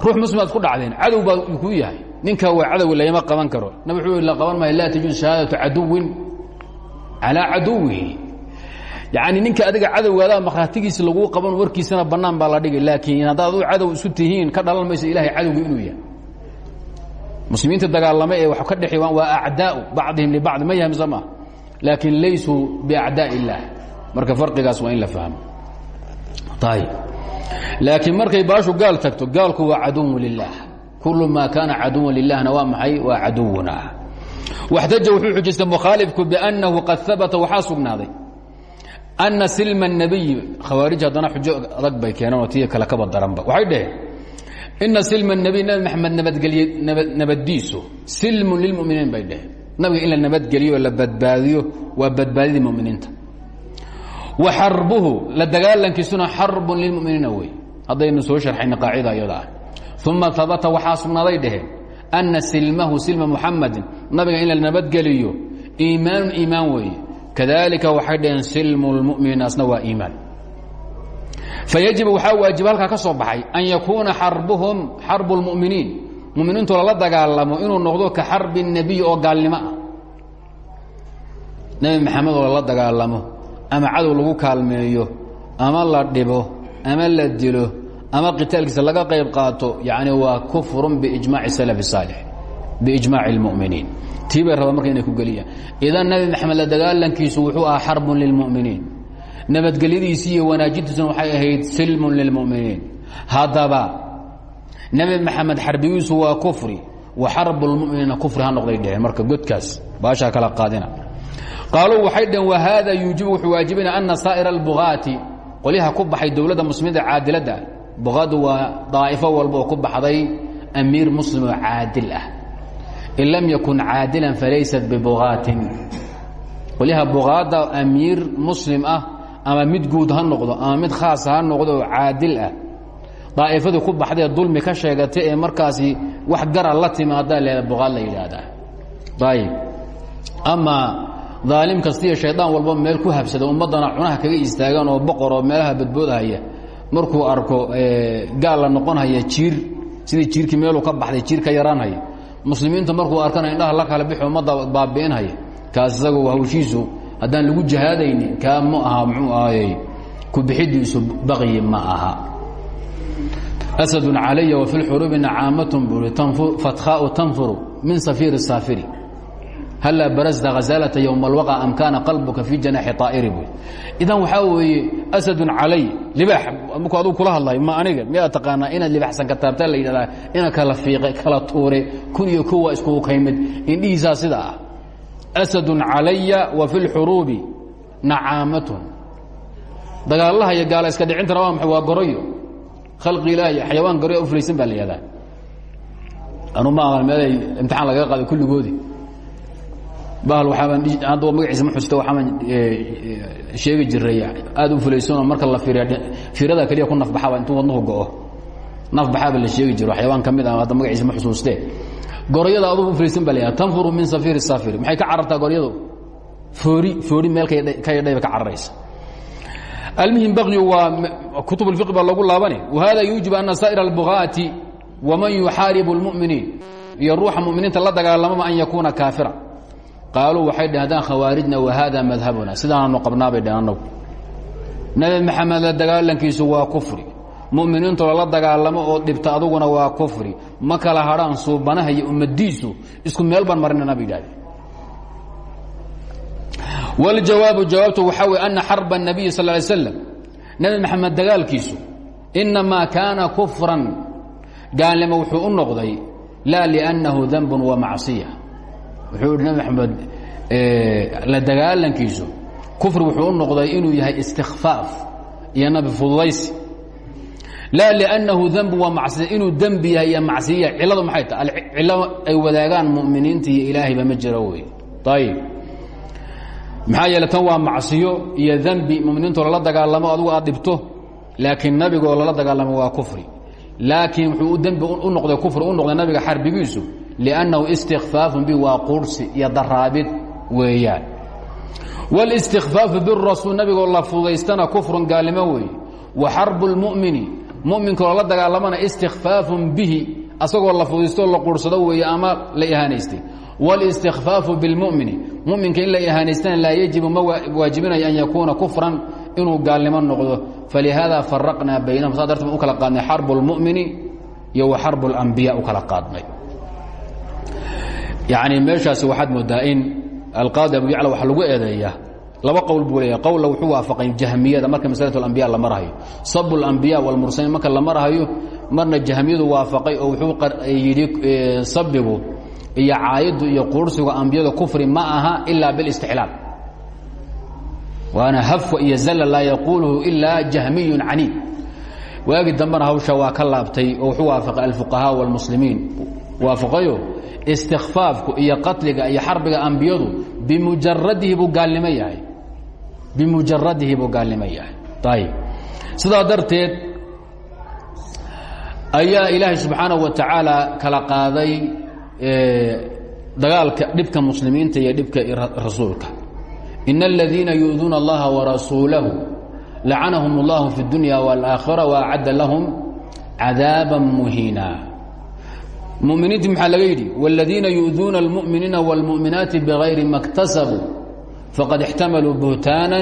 ruux muslim aad ku dhacdeen cadow baa kuu yahay ninka waa cadowi lagama qaban karo. Nab wuxuu la qaban maayo laa tajuuz shahaadatu caduwin calaa caduwihi yacni ninka adiga cadowgaada makhraatigiisa laguu qaban warkiisana bannaan baa la dhigay. Laakiin haddaad adu cadow isu tihiin ka dhalan mayso ilahay cadowga inuu yahay. Muslimiinta dagaalame ee wax ka dhexi waa acdaau bacdihim libacdi ma yahamsa maa laakiin laysuu biacdaa illaah marka farqigaas waa in la fahmo. Ayb laakiin markay baashu gaal tagto gaalku waa caduwu lilah kul maa kaana caduwa lilahna waa maxay waa caduwuna waxtaja wuxuu xujaystay mukhaalifku biannahu qad habata waxaa sugnaaday ana silma الnabiyi khawaarij haddana xujo adag bay keeneen oo tii kale kaba daranba waxay dhaheen ina silma الnabiy nabi maxamed nabadgelye nabaddiisu silmun lilmuminiin bay dhaheen nabiga in la nabadgeliyo oo la badbaadiyo waa badbaadidii muminiinta wa xarbuhu la dagaalankiisuna xarbun lilmuminiina wey haddaynu soo sharxayna qaacida iyada ah uma habata waxaa sugnaaday dhaheen ana silmahu silma muxamadin nabiga in la nabadgeliyo iimaanun iimaan weeye kadalika waxay dhaheen silmu lmuminiin asna waa iimaan fayajibu waxaa waajiba halkaa ka soo baxay an yakuuna xarbuhum xarbu lmuminiin muminiintu lala dagaalamo inuu noqdo ka xarbi الnebiy oo gaalnimo ah nebi maxamed oo lala dagaalamo ama cadow lagu kaalmeeyo ama la dhibo ama la dilo ama qitaalkiisa laga qayb qaato yani waa kufrun biijmaci salaf saalix biijmaaci اlmuminiin tii bay rabaa marka inay ku geliyaan. Idan nebi maxamed la dagaalankiisu wuxuu ahaa xarbun lilmuminiin. Nabadgelyadiisi iyo wanaajintiisuna waxay ahayd silmun lilmuminiin. Haddaba nebi maxamed xarbigiisu waa kufri wa xarbu lmuminiina kufri ha noqday dheheen. Marka godkaas baashaa kala qaadina. Qaaluu waxay dhaheen wahaada yuujibu wuxuu waajibina ana saa'ira albugaati qolyaha ku baxay dowladda muslimiinta caadiladda buqaadu waa daa'ifo walba oo ku baxday amiir muslim oo caadil ah. In lam yakun caadilan falaysat bibugaatin qolyaha buqaadda amiir muslim ah ama mid guud ha noqdo ama mid khaasa ha noqdo oo caadil ah. Daa'ifadii ku baxdee dulmi ka sheegatay ee markaasi wax gara la timaadaa le buqaad la yidhaahdaa. Ayib ama daalim kastiiyo shaydaan walba meel ku habsada ummaddana cunaha kaga istaagaan oo boqor oo meelaha badboodahaya markuu arko gaal la noqonhaya jiir sidii jiirkii meeluu ka baxday jiir ka muslimiinta markuu arkana indhaha la kala bixi ummadda baabi'inhaya kaas isagu hawshiisu. Haddaan lagu jihaadayni kaa ma aha muxuu ahayey ku bixidiisu baqyi ma aha. Asadun calaya wafi lxuruubi nacaamatun bui fathaau tanfuru min safiiri saafiri hallaa barasta hazaalata yowma alwaqa am kaana qalbuka fii janaaxi طaa'iri buy idan waxaa weeye asadun calay libaax markuu adugu kula hadlayo ma aniga miyaad taqaanaa inaad libaxsan ka taabtaa la yidhahdaa ina kala fiiqe kala tuure kun iyo kow waa iskugu kaymid indhihiisaa sida ah asadun calaya wa fi lxuruubi nacaamatun dagaalaha iyo gaala iska dhicintana waa maxay waa goroyo khalqi ilaahi xayawaan goroya u fulaysan baa la yihahdaa anu ma aqan meelay imtixaan lagaga qaaday kulligoodii bahal waaabaa magaciisa ma xusta waxaabaan sheegi jiray aad u fulaysanoo marka la fiiriya fiirada keliya ku nafbaxaaba intuu wadnuhu go'o. Nafbaxaaba la sheegi jiro waxyabaan ka mid ah magaciisa ma xusuustee gorayada aduu u fulaysan baa tanfuru min safiiri saafiri. Maxay ka carartaa goryadu? Foori foori meel ka yadhayba ka cararaysa. Almuhim bakyu waa kutub اlfiq baa lagu laabane wahada yuujib ana saa'ira albuqaati waman yuxaaribu اlmuminiin iyo ruuxa muminiinta la dagaalamaba an yakuuna kaafira qaaluu waxay dheh haddaan khawaarijna wahada madhabuna sidaananu qabnaabay dheh annagu nebi maxamed la dagaalankiisu waa kufri muminiintu lala dagaalamo oo dhibta aduguna waa kufri ma kala hadhaan suubanaha iyo ummadiisu isku meel baan marinana bay idhahdeen wاljawaabu jawaabtu waxaa wey ana xarba الnabiyi sal ly slam nebi maxamed dagaalkiisu inamaa kaana kufran gaalnimo wuxuu u noqday laa liأnnahu danb wa macصiya wuxuu ihi nebi maxamed la dagaalankiisu kufri wuxuu u noqday inuu yahay istikfaaf iyo nabi fududaysi. Laa liأnnahu danbu wa macصiya inuu dembi yahay iyo macsiya ciladu maxay tahay? Cillo ay wadaagaan muminiinta iyo ilaahayba ma jiro wey. Ayib maxaa yeele tan waa macsiyo iyo dembi muminiintoo lala dagaalamo adugu aad dhibto laakiin nabigoo lala dagaalamo waa kufri. Laakiin wuxuu dembi u noqday kufri u noqday nabiga xarbigiisu liannahu istikfaafun bi waa quursi iyo daraabid weeyaan wاlistikfaafu birasuul nabigoo la fudaystana kufrun gaalnimo weeye wa xarbu اlmumini muminka oo la dagaalamana istikfaafun bihi asagoo la fudaystoo la quursado weeye ama la ihaanaystay wاlistikfaafu biاlmumini muminka in la ihaanaystana laa yajibu ma waajibinayo an yakuuna kufran inuu gaalnimo noqdo falihaada faraqnaa baynahum saa darteed u kala qaadnay xarbu اlmumini iyo wa xarbu اlambiya u kala qaadnay yani meeshaasi waxaad moodaa in alqaadi abu yacla waxaa lagu eedeeyaa laba qowl buu leeya qowla wuxuu waafaqay jahmiyada marka maslaة اlambiya la marahayo sab اlambiya wاlmursaliin marka la marahayo marna jahmiyadu waafaqay oo wuxuu yidhi sabigu iyo caayaddu iyo quursigu ambiyada kufri ma aha ilaa bilاstixlaal waana hafwa iyo zalla laa yaquuluhu ilaa jahmiyu caniid waagi dambena hawsha waa ka laabtay oo wuxuu waafaqay alfuqahaa wاlmuslimiin waafaqayo istikfaafku iyo qatliga iyo xarbiga ambiyadu bimujaradihi buu gaalnimo yahay bimujaradihi buu gaalnimo yahay ayib sidaa darteed ayaa ilaahay subxaanaه wa tacaala kala qaaday dagaalka dhibka muslimiinta iyo dhibka rasuulka in اladiina yu'duuna اllaha warasuulahu lacanahum اllahu fi اdunya wاlآakhira waacadda lahum cadaaba muhiina muminiinti maxaa laga yidhi wاladiina yu'duuna اlmu'miniina wاlmu'minaati bغayri ma اktasabuu faqad ixtamaluu buhtaaنا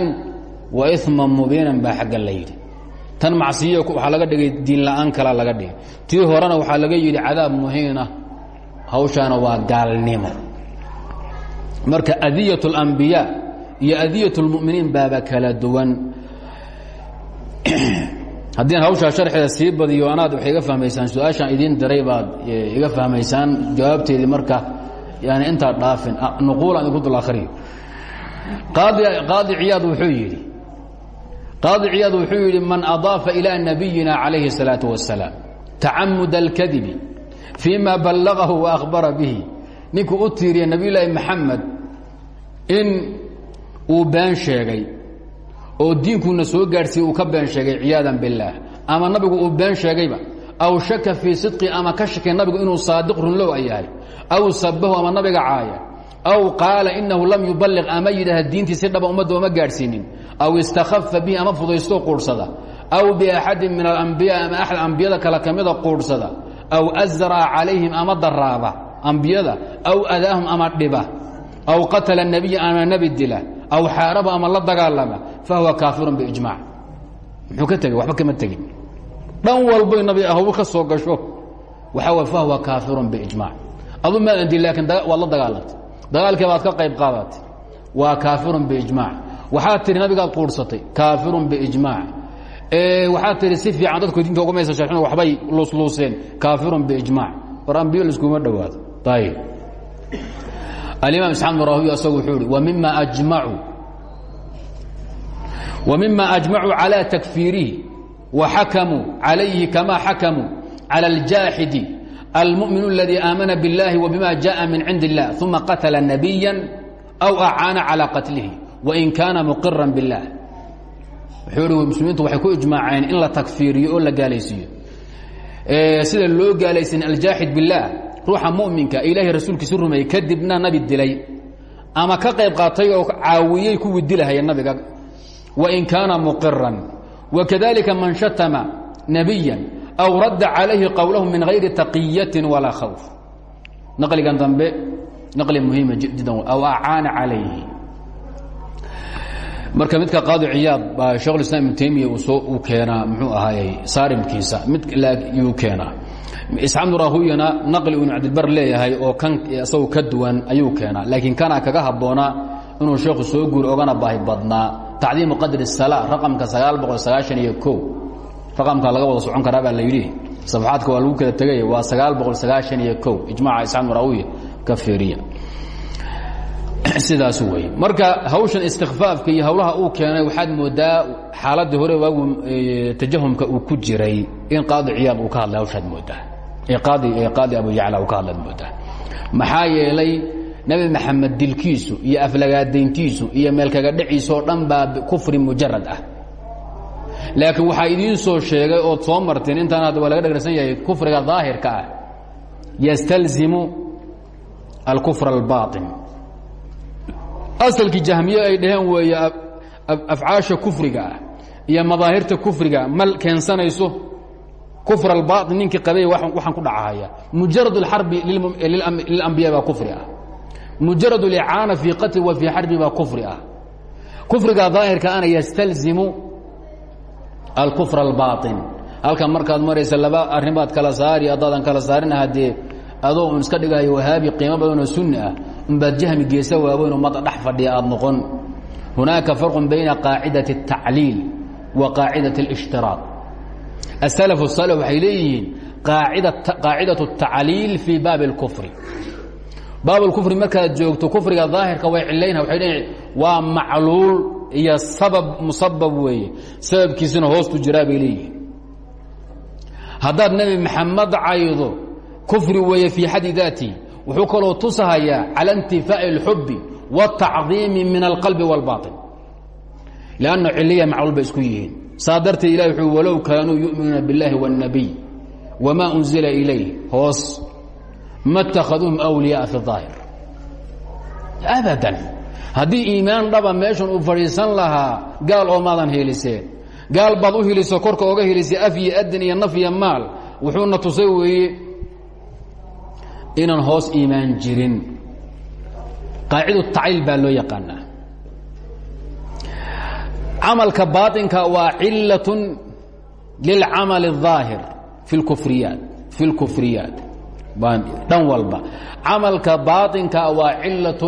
waإثma mubiinan baa xagga la yidhi tan macsiyo waxaa laga dhigay diin la'aan kala laga dhigay tii horena waxaa laga yidhi cadaab muhiina hawshaana waa gaalnimo marka adiyaة اlambiyaa iyo adiyaة اlmuminiin baaba kala duwan haddii an hawshaa sharxeeda sii badiyo anaad waxay iga fahmaysaan su-aashaan idiin diray baad iga fahmaysaan jawaabteedii marka yani intaa dhaafin nuquulan idinku dul akhriyo qaadi qaadi ciyaad wuxuu yidhi qaadi ciyaad wuxuu yidhi man adaafa ilaa nabiyina calayhi الsalaaةu wasalaam tacamud اlkadibi fii ma ballagahu waأkhbara bihi ninkuu u tiiriya nabiy llaahi maxamed in uu been sheegay oo diinkuuna soo gaadhsiiye uu ka been sheegay ciyaadan biاllaah ama nabigu uu been sheegayba aw shaka fii sidqi ama ka shakay nabigu inuu saadiq runlow a yahay. Aw sabahu ama nabiga caaya. Aw qaala inahu lam yuballiq ama yidhaah diintii si dhaba ummadda ooma gaadhsiinin. Aw istakhafa bihi ama fudaystoo quudhsada aw biaxadin min alambiya ama axad ambiyada kale ka mida aw asraa calayhim ama daraaba ambiyada aw adaahum ama dhiba. Aw qatala nebiya ama nebi dila aw xaaraba ama la dagaalama fahuwa kaafirun biijmac muxuu ka tegey waxba kama tegin dhan walboy nabi ahw ka soo gasho waxaa way fahuwa kaafirun biijmac adu maadan dil laakiin waad la dagaalantay dagaalkii baad ka qayb qaadatay waa kaafirun biijmac waxaad tihi nabigaad quudhsatay kaafirun biijmac waxaad tihi si fiican dadku diinta uga maysa sharxin waxbay luusluuseen kaafirun biijmac war ambiyo laiskuma dhowaado ayib alimaam isxaaq bn rahuy asagu wuxuu ihi wmima ajmacuu وmima أجmacuu عalى تkفiirihi وxakamuu عalayhi kama xakamuu عalى الjaaxidi الmuؤmin اladي aamana bالlahi وbima jaءa min cindi الlah ثuma qatla نabiya أw acaana عalى qatlih وin kaana muqira bالlah wuxuu hi muslimiintu waxay ku ijmaaceen in la takfiiriyo oo la gaalaysiiyo sida loo gaalaysin aljaaxid biالlah ruuxa muminka ilaahay rasuulkiisu rumeyey kadibna nabi dilay ama ka qayb qaatay oo caawiyey kuwii dilahaya nabiga wain kaana muqiran wakadalika man shatama nabiya aw radda calayhi qowlahu min hayri taqiyatin walaa khawf. Naqligan dambe naqli muhiima ah, jiddan aw acaana calayhi. Marka midka qaadi ciyaad baa shekhul islam ibnu taymiya soo uu keenaa muxuu ahaayey saarimkiisa mid yuu keenaa isxaaq bnu rahuyana naqli ibn cabdilbar leeyahay oo kan isagoo ka duwan ayuu keenaa. Laakiin kana kaga habboonaa inuu sheekhu soo guuri ogana baahi badnaa tacdiimu qadri الsala raqamka sagaal boqol sagaashan iyo ko raqamka laga wada socon karaa baa la yidhi. Safaxaadka waa lagu kala tegay waa sagaal boqol sagaashan iyo ko ijmaca isxaaq bnu rahuya ka feeriya. Sidaas wey marka hawshan istikfaafka iyo hawlaha uu keenay waxaad moodaa xaaladii hore waagu tajahumka uu ku jiray. In qaadi ciyaad uu ka hadlay hawshaad moodaa qaadi abu yacla uu ka hadlaad moodaa. Maxaa yeelay nebi maxamed dilkiisu iyo aflagaadayntiisu iyo meelkaga dheciisaoo dhan baa kufri mujarad ah. Laakiin waxaa idiin soo sheegay ood soo marteen intaan hadda waa laga yahay kufriga daahirka ah. Yastalzimu alkufr albaaطin asalkii jahmiye ay dhaheen weeye afcaasha kufriga ah iyo madaahirta kufriga ma keensanayso kufr albaaطin ninkii qabay waxaan ku dhacahaya mujarad اlxarbi lilambiya baa kufri ah mujarad اlicaana fii qatli wa fii xarbi baa kufri ah kufriga daahirka ana yastalzimu alkufr albaaطin halkan markaad maraysa laba arrin baad kala saari haddaadan kala saarin haddee adoo un iska dhigayo wahaabi qiimo badanoo sunni ah unbaad jahmi geesa waaweyn ummadda dhex fadhiya aad noqon hunaaka farqun bayna qaacidaة الtacliil wa qaacidaة اlاshtiraaط asalaf الsalف waxay leeyihiin qaacidaة الtacliil fii baabi اlkufri baab اlkufri markaad joogto kufriga daahirka way cilaynha waxay leeyihin waa macluul iyo sabab musabab weeye sababkiisina hoostu jiraa bay leeyihiin haddaad nebi maxamed caydo kufri weeye fii xadi daati wuxuu kaloo tusahayaa cala اntifaaءi اlxubi wالtacdiimi min alqalbi wاlbaطin lanno ciliya macluul bay isku yihiin saa darteed ilahi wuxuu walow kaanuu yu'minuuna biاllahi wالnabiy wma unzila ilayh hoos ma اtakhaduuhum أwliyaءa fi الظaahir abadan haddii iimaan dhaba meeshan uu fadhiisan lahaa gaal oo maadan heliseen gaal baad u heliso korka oga helisay af iyo adin iyo naf iyo maal wuxuuna tusay weeye inaan hoos iimaan jirin qaacidu tacliil baa loo yaqaanaa camalka baaطinka waa cilaة lilcamal الظaahir fi اlkufriyaat fi اlkufriyaat dhan walba camalka baaطinka waa cilaة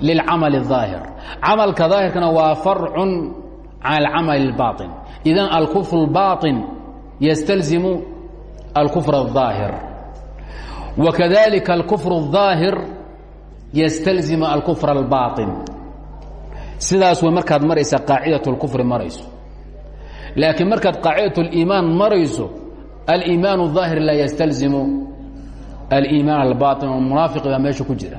lilcamal الظaahir camalka daahirkana waa farcu can alcamal الbaaطin idan alkufr الbaaطin ystalzimu alkufr الظaahir وkadalika alkufr الظaahir ystalzimu alkufr الbaaطin sidaas way markaad maraysa qaacidaة اlkufri marayso laakiin markaad qaacidaة اliimaan marayso aliimaan الظaahir laa ystalzimu aliimaan albaaطin oo munaafiqi baa meesha ku jira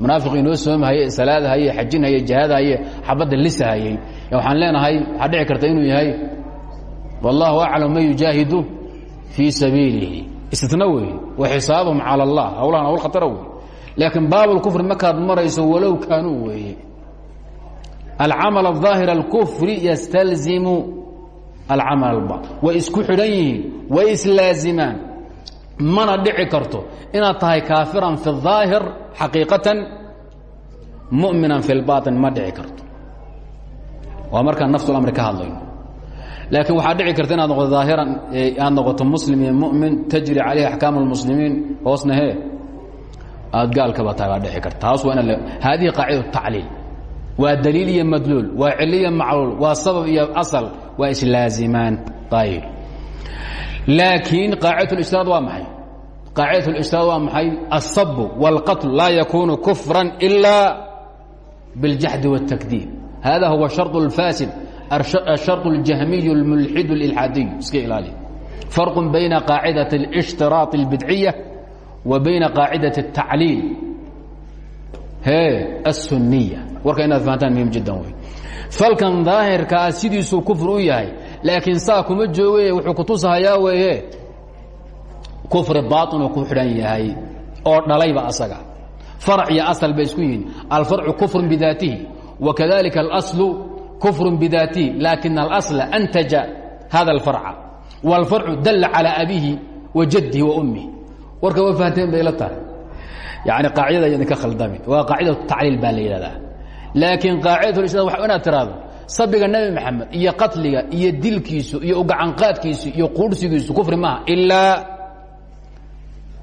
munaafiq inoo soomhaye salaadhaye xajinhaye jihaadhaye xabadda lisahayey waxaan leenahay waxaa dhici karta inuu yahay wاllahu aclam man yujaahidu fii sabiilihi istitna wey wa xisaabahum calى اllah hawlahan hawl khatara wey laakiin baab اlkufri markaad marayso walow kaanuu weeye alcamal الظaahir اlkufri ystalzimu alcamal alba way isku xidhan yihiin way islaazimaan mana dhici karto inaad tahay kaafiran fi الظaahir xaqiiqatan mu'minan fi اlbaطin ma dhici karto waa markaan nafsulamri ka hadlayno laakiin waxaa dhici karta inaad noqoto aahiran aad noqoto muslim iyo mumin tajri calayhi axkaam اlmuslimiin hoosna hee aad gaalkaba tahay baa dhici karta taas waa ina haadihi qaacida tacliil waa daliil iyo madluul waa ciliya macluul waa sabab iyo asal waa islaazimaan ayb laakiin qaacidaة ااجtiraad waa maxay qaacidaة الاجtiraad waa maxay الصab والqatl laa yakunu كفrا إلا bالjaxdi والتakdiib hada huwa شharط الفاsid الشharط الجahmiي الmulxid الإlxaadiy iska ilaali فرق bayna qaacidaة الاجtiraaط الbidciية wa bayna qaacidaة التacliil he الsuniية warka inaad fahantaan muhiim jiddan wey falkan daahirkaa ah sidiisuu kufr u yahay laakiin saa kuma jooge wuxuu kutusahayaa weeye kufri baainuu ku xidhan yahay oo dhalayba asaga. Farc iyo asal bay isku yihiin. Alfarcu kufrun bidaatihi wa kadalika alaslu kufrun bidaatihi laakina alasla antaja hada alfarca. Wاlfarcu dalla calaa abihi wa jadihi wa ummih warka waa fahanteen bay la tahay? Yani qaacidada idinka khaldami waa qaacidatu tacliil baa la laakiin qaacidat islam wa inaad tiraahdo sabiga nebi maxamed iyo qatliga iyo dilkiisu iyo ugacanqaadkiisu iyo quurhsigiisu kufri maaha ilaa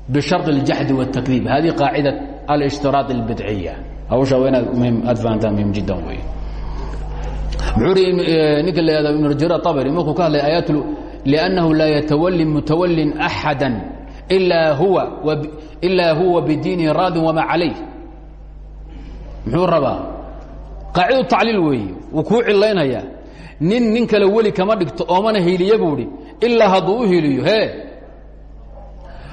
bishar اljaxdi wاtakdiib hadihi qaacida alاshtiraaط اlbidciya hawsha waa inaad muhim aad fahantaan muhim jiddan wey muxuu ri ninka la yahda ibn rajir abri markuu ka hadlay aayaat liannahu laa yatawali mutawalin axada ilaa huwa ilaa huwa bidiinihi raadin wama calayh muxuu rabaa Qaacidu tacliil weeye wuu kuu cilaynayaa nin nin kale weli kama dhigto oomana hiliye buu hi ilaa hadduu u he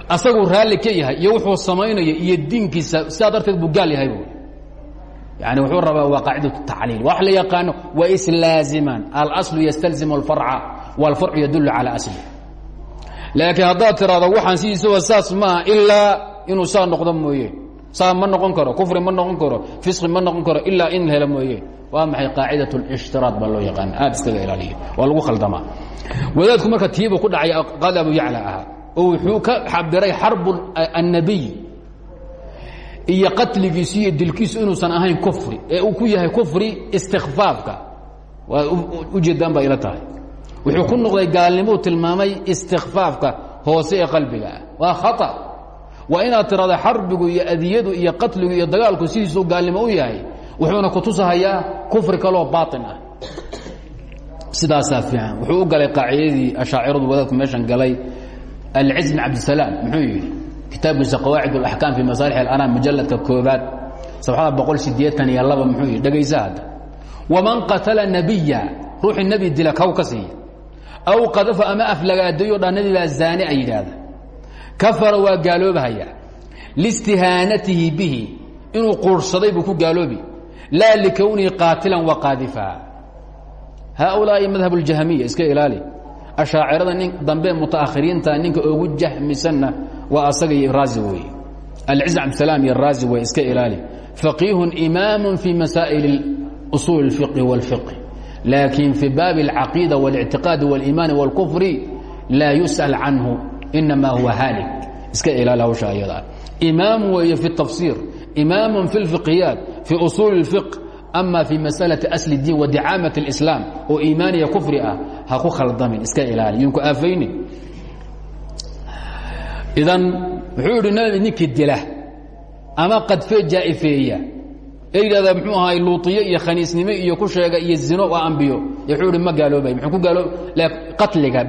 asaguu raalli ka yahay iyo wuxuu samaynaya iyo diinkiisa sidaa darteed buu gaal yahay bu yani wuxuu rabaa waa qaacidatu tacliil wax la yaqaano wa islaaziman alaslu yastalzimu alfarca walfarcu yadullu calaa asli. Laakiin haddaad tiraahdo waxaan sidiisaba saas maaha ilaa inuu saa noqdo mooye saa ma noqon karo kufri ma noqon karo fisqi ma noqon karo ilaa in helo mooye waa maxay qaacidat اlاshtiraad baa loo yaqaana aad iskaga ilaaliya waa lagu khaldamaa wadaadku marka tiibu ku dhacay qaadi abu yacla ahaa oo wuxuu ka xabiray xarbu الnabiy iyo qatligiisu iyo dilkiisu inuusan ahayn kufri ee uu ku yahay kufri istikfaafka waa ujeedaan baa ila tahay wuxuu ku noqday gaalnimuu tilmaamay istikfaafka hoose ee qalbiga ah waa khaطأ waa inaad tirahda xarbigu iyo adiyadu iyo qatligu iyo dagaalku sidiisuu gaalnimo u yahay wuxuuna kutusahayaa kufri kaloo baain ah. Sidaasaa iian wuxuu u galay qaacidadii ashaaciradu wadaadku meeshan galay. Alciz bin cabdisalaam muxuu yidhi kitaabkiisa qawaacid alaxkaam fi masaalix alanaam mujalladka koobaad sabxada boqol sideetan iyo laba muxuu yidhi dhegaysa hadda. Waman qatala nebiya ruuxii nebi dila kaw ka siiya aw qadafa ama aflagaadayo dhanadiibaa zaane ay yidhaahda kafara waa gaaloobahaya listihaanatihi bihi inuu quurhsaday buu ku gaaloobi laa likownihi qaatilan wa qaadifa haaulaa'i madhab اljahmiya iska ilaali ashaacirada nin dambe mutaakhiriinta ninka ugu jahmisanna waa asaga iyo raazi weeye alciz cabdisalaam iyo raazi wey iska ilaali faqiihun imaamu fi masaa'il usuul اlfiqhi wاlfiqh laakin fi baabi اlcaqiida wاlictiqaadi wاliimaani wاlkufri laa yus'al canhu inama huwa haalik iska ilaali hawsha ayadaa imaam weeye fi الtafsir imaam fi اlfiqhiyaat fi usuuli اlfiqh ama fi masalaةi asli اdiin wadicaamaة اlislaam oo iimaaniya kufri ah ha ku khaldamin iska ilaali yunku aafaynin idan wuxuu yidhi nabi ninkii dila ama qadfee jaa'ifeeya ee yidhahdaa muxuu ahaay luuطiye iyo khaniisnimo iyo ku sheega iyo zino waa ambiyo wuxuu ihi ma gaaloobay muxuu ku gaaloob qatliga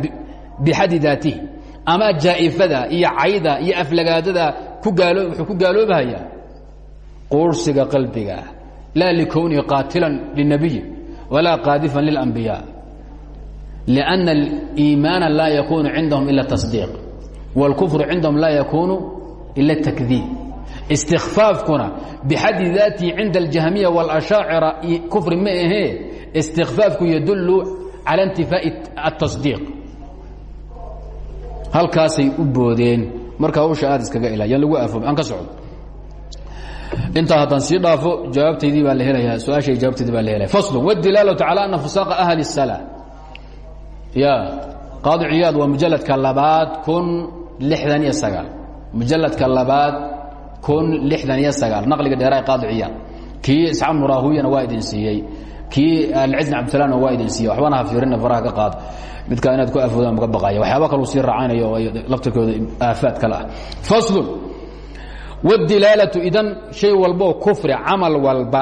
bixadi daatihi ama jaa'ifada iyo cayda iyo aflagaadada ku gaalo wuxuu ku gaaloobahayaa quursiga qalbiga ah laa likownihi qaatilan lلnabiyi walaa qaadifan lilambiyaa liأnna اliimaana laa yakunu cindahum ila tasdiiq wاlkufru cindahum laa yakunu ila takdiib istikfaafkuna bixadi daatihi cinda اljahmiya wاlashaacira kufri ma ahee istikfaafku yadulu cala intifaaءi الtasdiiq halkaasay u boodeen. Markaa usha aad iskaga ila lagu aafoob aan ka socdo. Intaa haddaan sii dhaafo jawaabtaydii baa la helayaa su'aashay baa la helaya faslun wadilaalatu calaa ana fusaaqa ahli اsala ya qaadi ciyaad waa mujalladka labaad kun lixdan iyo sagaal. Mujalladka kun lixdan iyo naqliga dheera qaadi ciyaad. Kii isxaab muraahuyana waa idin siiyey kii alcizn cabdisalaamna waa idin siiyey waxbana ha fiirina faraha ka qaad midkaa inaad ku afoodaan maga baqaya waxyaaba kaluu sii raacanayo oo laftirkooda aafaad kale ah faslun wاdilaalatu idan shay walboo kufri camal walba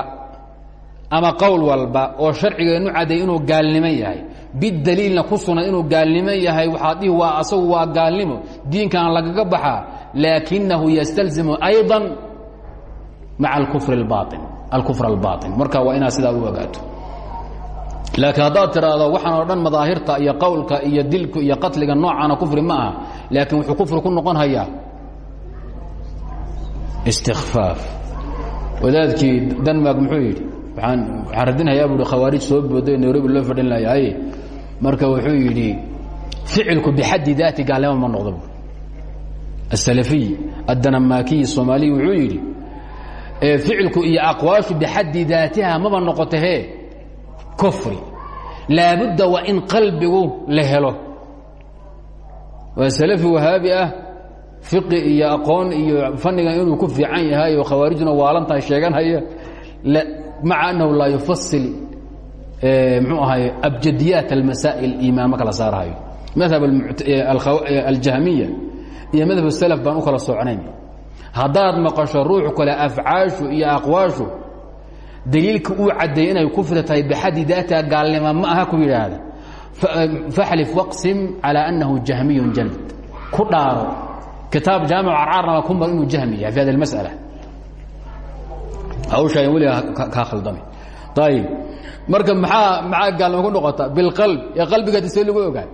ama qowl walba oo sharcigeenu cadday inuu gaalnimo yahay bidaliilna ku sugan inuu gaalnimo yahay waxaad dhihi waa asagu waa gaalnimo diinkan lagaga baxaa laakinahu yastalzimu ayضa maca alkufr اlbain alkufr albaaطin marka waa inaad sidaa u ogaato laakiin haddaad tiraahdo waxaan oo dhan madaahirta iyo qowlka iyo dilku iyo qatliga noocana kufri ma aha laakiin wuxuu kufri ku noqon hayaa. Istikfaaf wadaadkii denmark muxuu yidhi? Waxaan radinhayaa buui khawaarij soo booday nairobi loo fadhin layahay marka wuxuu yidhi ficilku bixaddi daati gaalnimo ma noqdo bu asalafiy addanamaakiyi soomaaliyi wuxuu yidhi ficilku iyo aqwaashu bixaddi daatiha maba noqoto he kufri. Laabudda waa in qalbigu la helo. Waa salafi wahaabi ah fiqi iyo aqoon iyo fannigan inuu ku fiican yahay oo khawaarijuna waalantahay sheeganhaya maca annahu laa yufasil mxuu ahay abjadiyaat almasaa'il iimaan ma kala saarhayo madhab aljahmiya iyo madhab salaf baan u kala socnayn haddaad maqasho ruuxu kale afcaashu iyo aqwaashu daliilka uu caddeeyey inay kufri tahay bixaddi daatiha gaalnima ma aha ku yidhaahda faxlif waqsim calى annahu jahmiyun jald ku dhaaro kitaab jaamic carcaarnaba ku mar inuu jahmi yahay fi hada اmasأala hawshaa weligaa kaa khaldamay ayib marka maxaa maxaa gaalnimo ku noqota bilqalb ee qalbiga disee lagu ogaay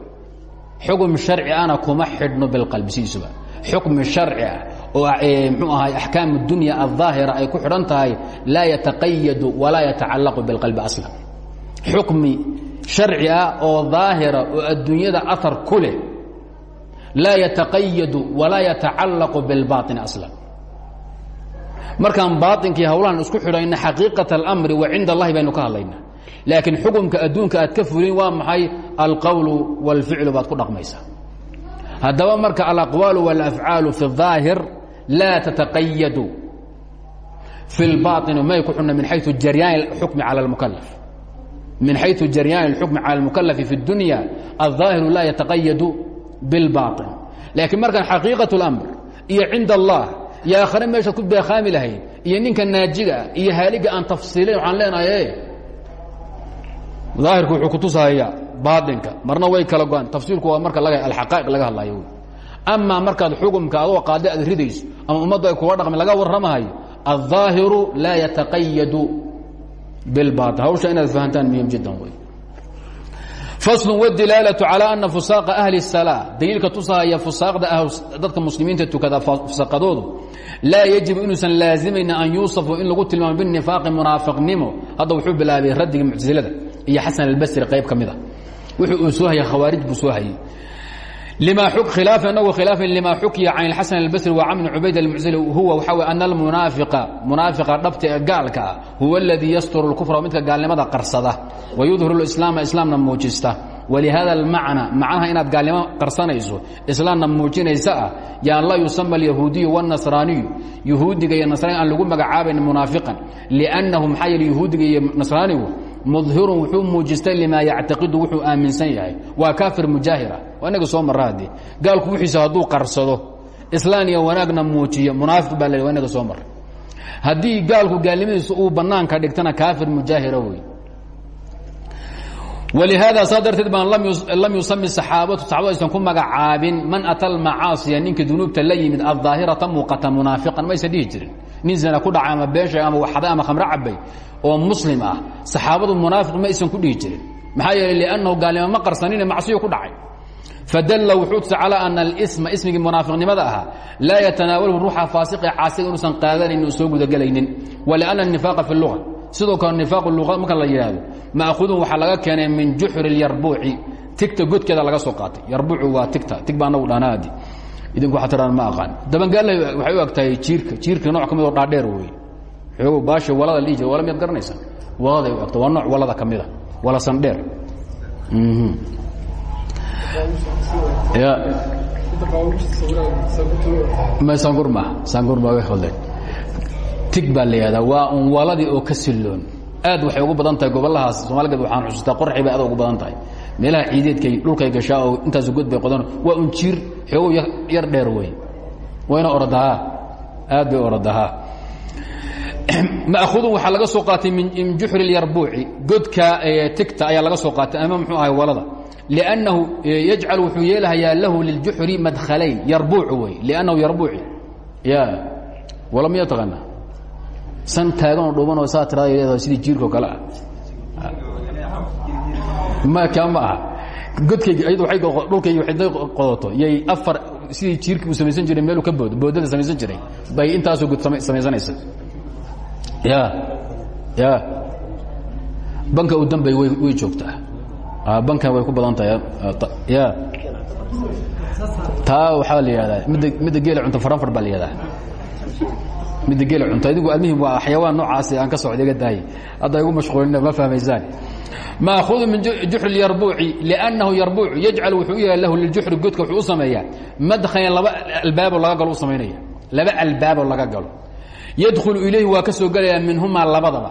xugum sharci ana kuma xidhno bilqalbi sidiisuba xukmi sharci ah oo mxuu ahay axkaam اdunya الظaahira ay ku xidhan tahay laa yataqayadu walaa yatacallaqu biاlqalbi aslan xukmi sharci ah oo daahira oo adduunyada aar ku leh laa yataqayadu walaa yatacallaqu biاlbaطini aslan markaan baaطinkii hawlahan isku xidhayna xaqiiqaة اlmri wa cinda اllahi baynu ka hadlayna laakiin xukumka adduunka aad ka fulin waa maxay alqowl wاlficlu baad ku dhaqmaysa haddaba marka alaqwaal wاlafcaalu fi الظaahir laa tataqayadu fi اlbaطini may ku xuna min xayu jaryaan اxukmi calى اlmukalaf min xayu jaryaan اlxukmi calى اlmukalafi fi اdunya الظaahiru laa yataqayadu biاlbaطin laakiin markaan xaqiiqaة اlamr iyo cinda allah iyo aakhare meeshaad ku beekhaami lahayd iyo ninka naajiga iyo haaliga aan tafsiilayn waxaan leenahay daahirku wuxuu kutusahaya baaطinka marna way kala go-an tafsiirku waa marka alxaqaa'iq laga hadlayo amaa markaad xukumka adoo qaada aad ridayso ama ummaddu ay kuga dhaqmi laga warramahayo الظaahiru laa yataqayadu biاlbaطin hawsha inaad fahantaan muhim jiddan wey fasl wاdilaalة calى ana fusaaqa ahli الsalaa daliilka tusahaya fusaaqda dadka muslimiinta tukada fusaqadoodu laa yajibu inuusan laazimayna an yuusafu in lagu tilmaamo binifaaqi munaafiqnimo hadda wuxuu bilaabay raddiga muctasilada iyo xasan albasri qayb ka mida wuxuu uu soo hayay khawaarij buu soo hayey khilaafan inagu khilaafan lima xukiya can اlxasan albasri wa camn cubayd almuctali huwa waxaa wey ana almunaafiqa munaafiqa dhabta ee gaalka ah huwa اladii yasturu اlkufra midka gaalnimada qarsada wayudhiru اlislaama islaamna muujista walihada almacna macnaha inaad gaalnimo qarsanayso islaamna muujinaysa ah yaan laa yusama alyahuudiyu wاnasraaniyu yahuudiga iyo nasraaniga aan lagu magacaabayn munaafiqan liannahu maxaa yeele yahuudiga iyo nasraanigu mudhirun wuxuu muujistay limaa yactaqidu wuxuu aaminsan yahay. Waa kaafir mujaahira. Waa inaga soo marra haddii. Gaalku wixiisa hadduu qarsado islaan iyo wanaagna muujiyo munaafiq baa la wa inaga soo marra. Haddii gaalku gaalnimadiisa uu bannaanka dhigtana kaafir mujaahira wey walihaada saa darteed baan lam yusami saxaabatu saxabadu aysan ku magacaabin man ata almacaasiya ninka dunuubta la yimid aldaahirata muuqata munaafiqan maysan dhihi jirin. Nin zina ku dhacay ama beeshay ama waxday ama khamro cabay oo muslim ah saxaabadu munaafiq ma aysan ku dhihi jirin. Maxaa yeeley liannahu gaalnimo ma qarsanine macsiyo ku dhacay. Fadalla wuxuu tusa calaa ana alisma ismigii munaafiqnimada ahaa laa yatanaawalahu ruuxa faasiqe caasiga inuusan qaadanaynin oo soo gudagelaynin. Walianna anifaaqa fi luga sidoo kale nifaaqu luqa marka la yidhaahdo ma'khudun waxaa laga keenay min juxri اlyarbuuci tigta godkeeda laga soo qaatay. Yarbuucu waa tigta tig baa anagu dhanaadi. Idinku waxaa tihaan ma aqaan. Dabangaale waxay u eg tahay jiirka. Jiirka nooc ka mid oo dhaadheer wey xoogo baasha walada la dhihi jira wala miyaad garanaysaa? Waladay u egta waa nooc walada ka mida wala sandheer. Ya. Ma sangur sangur ma way khaldeen tig baa la yihahdaa waa un waladii oo ka silloon. Aad waxay ugu badan tahay gobollahaas soomaalgeed waxaan xusuustaa qorxi bay aad ugu badan tahay. Meelaha ciideedkay dhulkay gashaa oo intaasu god bay qodan waa un jiir xoogo yar dheer wey wayna oradahaa. Aad bay oradahaa ma'khudun waxaa laga soo qaatay min juxri اlyarbuuci godka tigta ayaa laga soo qaatay ama muxuu ahay walada. Liannahu yajcal wuxuu yeelhayaa lahu liljuxri madkhalayn. Yarbuucu wey liannahu yarbuuci. Ya. Wala miya taqaana san taaganoo dhuubanoo saa tirada sidii jiirko kale ah. Ma ka ma aha. Godkayga ayadu ay dhulkayga waxay qodoto yay afar sidii jiirkii uu samaysan jiray meeluu ka boodo boodada samaysan jiray. Bay intaasoo god samaysanaysa banka u dambay way joogtaa. Bankan way ku badan tahay ya. Taa waxaa la yihahdaa midda geela cunto faranfar baa la yihahdaa midda geela cunto adigu almihim waa xayawaan noocaasi aan ka socda iga daayay hadda igu mashquulina ma fahmaysaan. Maahudu min juxri اyarbuuci lأnnahu yarbuucu yajcal wuxuu u yahay lahu liljuxri godka wuxuu u sameeyaa. Madkhalan laba albaaboo laga galo u samaynaya laba albaaboo laga galo yadkhulu ilayhi waa ka soo gelayaa minhumaa labadaba.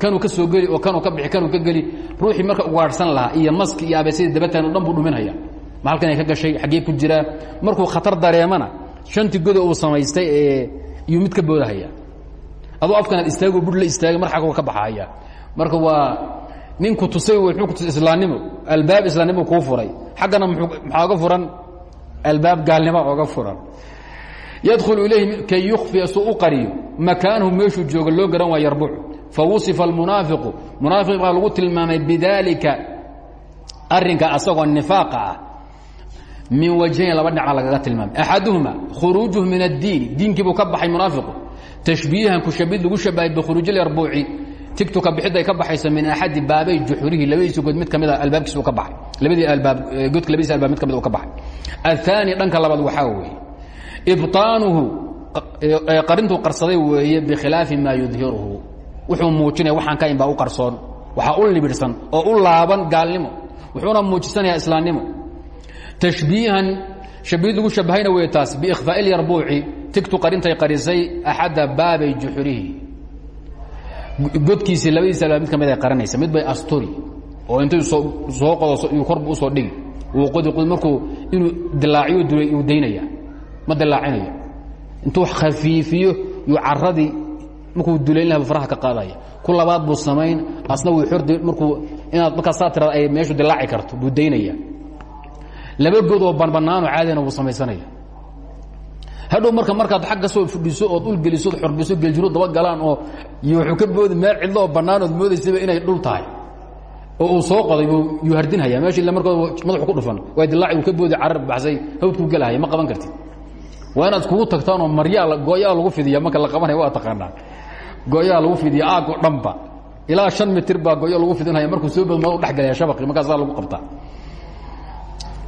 Kanuu ka soo oo kanuu ka bixi kanuu ka geli. Ruuxii marka ugaadhsan lahaa iyo maski iyo abeesadii dabataan dhan buu dhuminaya ma halkanay ka gashay xaggee ku jiraa markuu khatar dareemana shanti godo uu samaystay ee iyuu mid ka boodahaya adoo afkanaad istaago bur la istaagay mar xagoo ka baxahaya marka waa ninku tusay wuxuu ku tusay islaamnimo. Albaab islaamnimo kuu furay. Xaggana maxaa oga furan? Albaab gaalnimo oga furan yadkhulu ilayhi kay yukhfiya suu u qariyo makaanahu meeshuu jooga loo garan waa yarbuc fawusifa almunaafiqu munaafiq baa lagu tilmaamay bidaalika arrinka asagoo nifaaqa ah min wajhayn laba dhinaca lagaga tilmaamay axaduhuma khuruujuhu min addiini diinkiibuu ka baxay munaafiqu tashbiihan kushabid lagu shabahay bikhuruujilyarbuuci tigtuka bixidday ka baxayso min axadi baabay juxurihi labadiisa god mid ka mida albaabkiis uu ka baxay labadii albaab godka labadiisa albaab mid ka mid uu ka baxay aلثaani dhanka labaad waxaa weeye ibaanuhu qarintuu qarsaday weeye bikhilaafi maa yudhiruhu. Wuxuu muujinaya waxaan ka inbaa u qarsoon waxaa u libidhsan oo u laaban gaalnimo wuxuuna muujisanayaa islaamnimo. Tashbiihan shabihid lagu shabahayna wey taas biikhfaa اlyarbuuci tigtu qarintay qarisay axada baabay juxurihi. Godkiisii labadiisa mid ka mid ay qaranaysa mid bay asturi oo intuu soo qodoso kor bu u soo dhigi. Uu qodi markuu inuu dilaaciyo dulay uu daynaya ma dilaacinayo intuu khafiifiyo yuu caradii markuu dulayn laha faraha ka qaadaya. Ku labaad buu samayn asna wuu ordi markuu inaad markaa saa tirada ay meeshu dilaaci karto buu daynaya. Laba god oo banbanaanoo caadina wuu samaysanaya. Hadhow marka markaad agga soo fudhiso ood ulgeliso od xorbiso geljiro daba galaan oo wuuu ka boodi meel cidlo oo bannaan ood moodaysaba inay dhul tahay. Oo uu soo qoday yuu hardinhaya meesha illa markood madaxu ku dhufan waa dilaaci uu ka boodi carar baxsay hawdkuu gelahaya ma qaban kartid waa inaad kugu tagtaanoo maryaa gooyaa lagu fidiya marka la qabanaya waa taqaanaa. Gooyaa lagu fidiya aagoo dhanba. Ilaa shan mitir baa gooyo lagu fidinhaya markuu soo bood mada u dhexgalaya shabaqi markaasaa lagu qabtaa.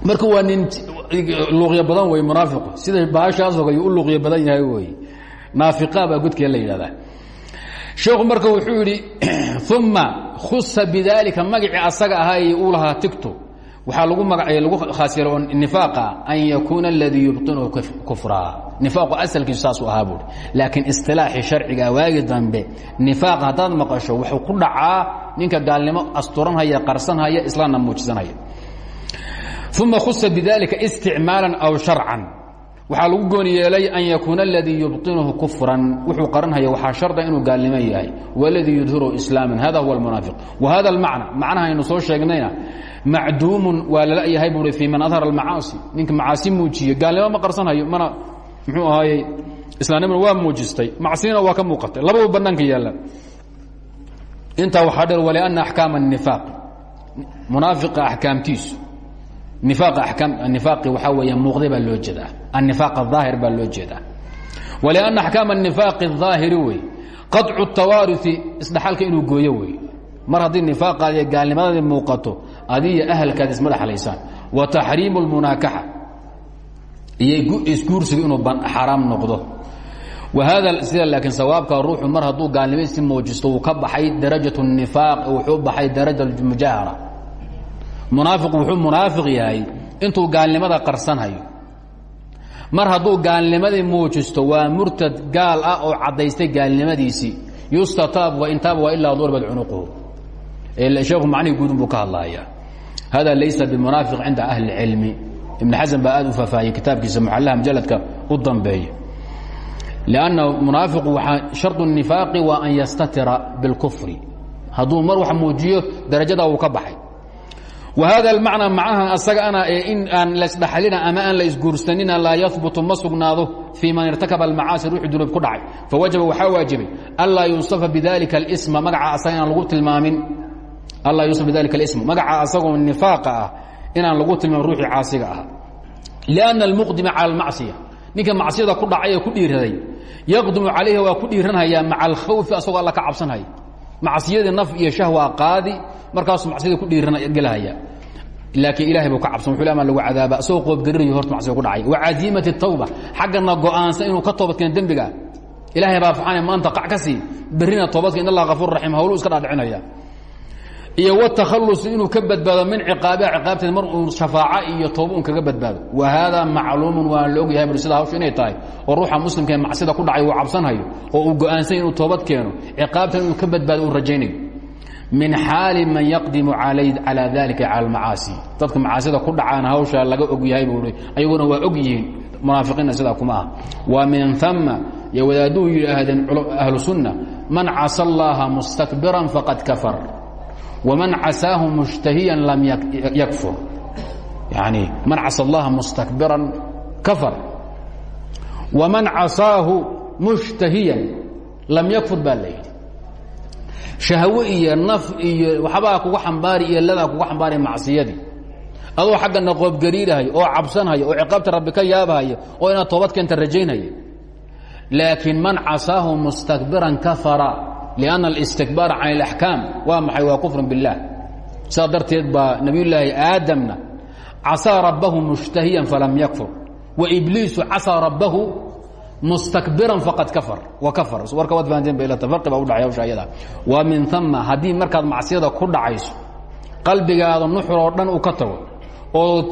Marka waa nin luuqyo badan wey munaafiqu. Sida baashaasoo ayuu u luuqyo badan yahay wey. Naafiqa baa godkee la yidhahdaa. Sheekhu marka wuxuu yidhi uma khusa bidaalika magacii asaga ahaa uu lahaa tigto waxaa lagu magaca lagu khaas yeelo oo nifaaqa an yakuuna aladii yubطinuhu kufraa nifaaqu asalkiisu saasuu ahaa buuri laakiin isilaaxii sharciga waagi dambe nifaaq haddaad maqasho wuxuu ku dhacaa ninka gaalnimo asturanhaya qarsanhaya islaamna muujisanhaya uma khusa bidalika isticmaalan aw sharcan. Waxaa lagu gooni yeelay an yakuuna aladii yubطinuhu kufran. Wuxuu qaranhaya waxaa sharda inuu gaalnimo yahay. Waladii yudhiruhu islaaman hada huwa almunaafiq. Wa hada almacna macnaha aynu soo sheegnayna macduumun waa lala yahay buui fii man adhara almacaasi ninka macaasi muujiye gaalnimo ma qarsanhayo mana muxuu ahaayey islaamnimona waa muujistay macsina waa ka muuqatay labadu bannaanka yaalla intaa waxaa dheer walianna axkaama الnifaaq munaafiqa axkaamtiisu nifaaqi waxaa weeya muuqday baa loo jeedaa annifaaq aلظaahir baa loo jeedaa walianna axkaam الnifaaqi الظaahiri wey qaطcu الtawaariثi isdhaxalka inuu gooyo wey mar haddii nifaaqaadi iyo gaalnimadaadi muuqato adiyo ahalkaad ismadhaxlaysaan wa taxriimu lmunaakaxa iyo isguursigu inuu xaraam noqdo. Wahada sida laakiin sawaabka ruuxu mar hadduu gaalnimadiisi muujisto wuu ka baxay darajat nifaaq wuxuu baxay daraja mujaahara munaafiqu wuxuu munaafiq yahay intuu gaalnimada qarsanhayo mar hadduu gaalnimadii muujisto waa murtad gaal ah oo caddaystay gaalnimadiisii yustataab waintaaba wa ilaa duribad cunuquhu. Sheekhu macnihii guudun buu ka hadlaayaa hada laysa bimunaafiq cinda ahli اcilmi ibn xasan baa aad u faahfaahiyey kitaabkiisa muxallaha mujaladka u dambeeya lanna munaafiqu waaa shardu nifaaqi waa an yastatira bilkufri hadduu mar wax muujiyo darajadaa uu ka baxay wa hada almacnaa macnahan asagaana ee in aan laysdhaxalina ama aan la isguursanina laa yahbutu ma sugnaado fii man irtakaba almacaasi ruuxu dunuub ku dhacay fawajaba waxaa waajibay anlaa yusafa bidalika اlsma magaca asaga inaan lagu tilmaamin alla yusa bidalia sm magaca asagoo nifaaqa ah inaan lagu tilmaamin ruuxii caasiga ahaa lianna almuqdima cala almacsiya. Ninka macsiyada ku dhacay ee ku dhiiraday yaqdimu calayha waa ku dhiiranhayaa maca alkhawfi asagoo alla ka cabsanhaya macsiyadii naf iyo shahwa qaadi markaasuu macsiyadii ku dhiirangelahayaa laakiin ilahay buu ka cabsan wuxuu le maa lagu cadaaba asagoo qoobgarinayo horta macsiga ku dhacay. Wa casiimati tawba xaggana go'aansan inuu ka toobadkeeno dembiga. Ilahay baa faxane maanta qac ka sii berrina toobadka in allah kafuur raxiim hawluu iska dhaadhicinaya iyo watakhallus inuu ka badbaado min ciqaabiha ciqaabteeda mar uu shafaaco iyo tooba un kaga badbaado. Wa haadaa macluumun waa la ogyahay bui hawshu inay tahay oo ruuxa muslimkaee macsida ku dhacay uu cabsanhayo oo uu go'aansan inuu toobad keeno ciqaabtan inuu ka badbaado uu rajaynayo. Min xaali man yaqdimu calaa dalika cala almacaasi. Dadka macaasida ku dhacaana hawshaa laga og yahay buu i waa og yihiin munaafiqiinna sidaa kuma wa min ama yo wadaaduu yidhaahdeen ahlu sunna man casa mustakbiran faqad kafar wman casaahu mushtahiyan lam yakfur yani man casa allaha mustakbiran kafar waman casaahu mushtahiyan lam yakfur baa la yidhi shahwe iyo naf iyo waxbaa kuga xambaari iyo ladaa kuga xambaari macsiyadii adoo xaggana qoobgariirahaya oo cabsanhaya oo ciqaabta rabbi ka yaabahaya oo inaad toobad keenta rajaynhaya laakiin man casaahu mustakbiran kafara lianna alistikbaara can اlaxkaam waa maxay waa kufrun biاllah sidaa darteed baa nebiyullaahi aadamna casaa rabbahu mushtahiyan falam ibliisu casaa rabbahu mustakbiran faqad kafar wa kafar warka waad fahanteen ba farqi baa u dhacay hawsha ayada waa min ama haddii markaad macsiyada ku dhacayso qalbigaada nuxur oo dhan uu ka tago oo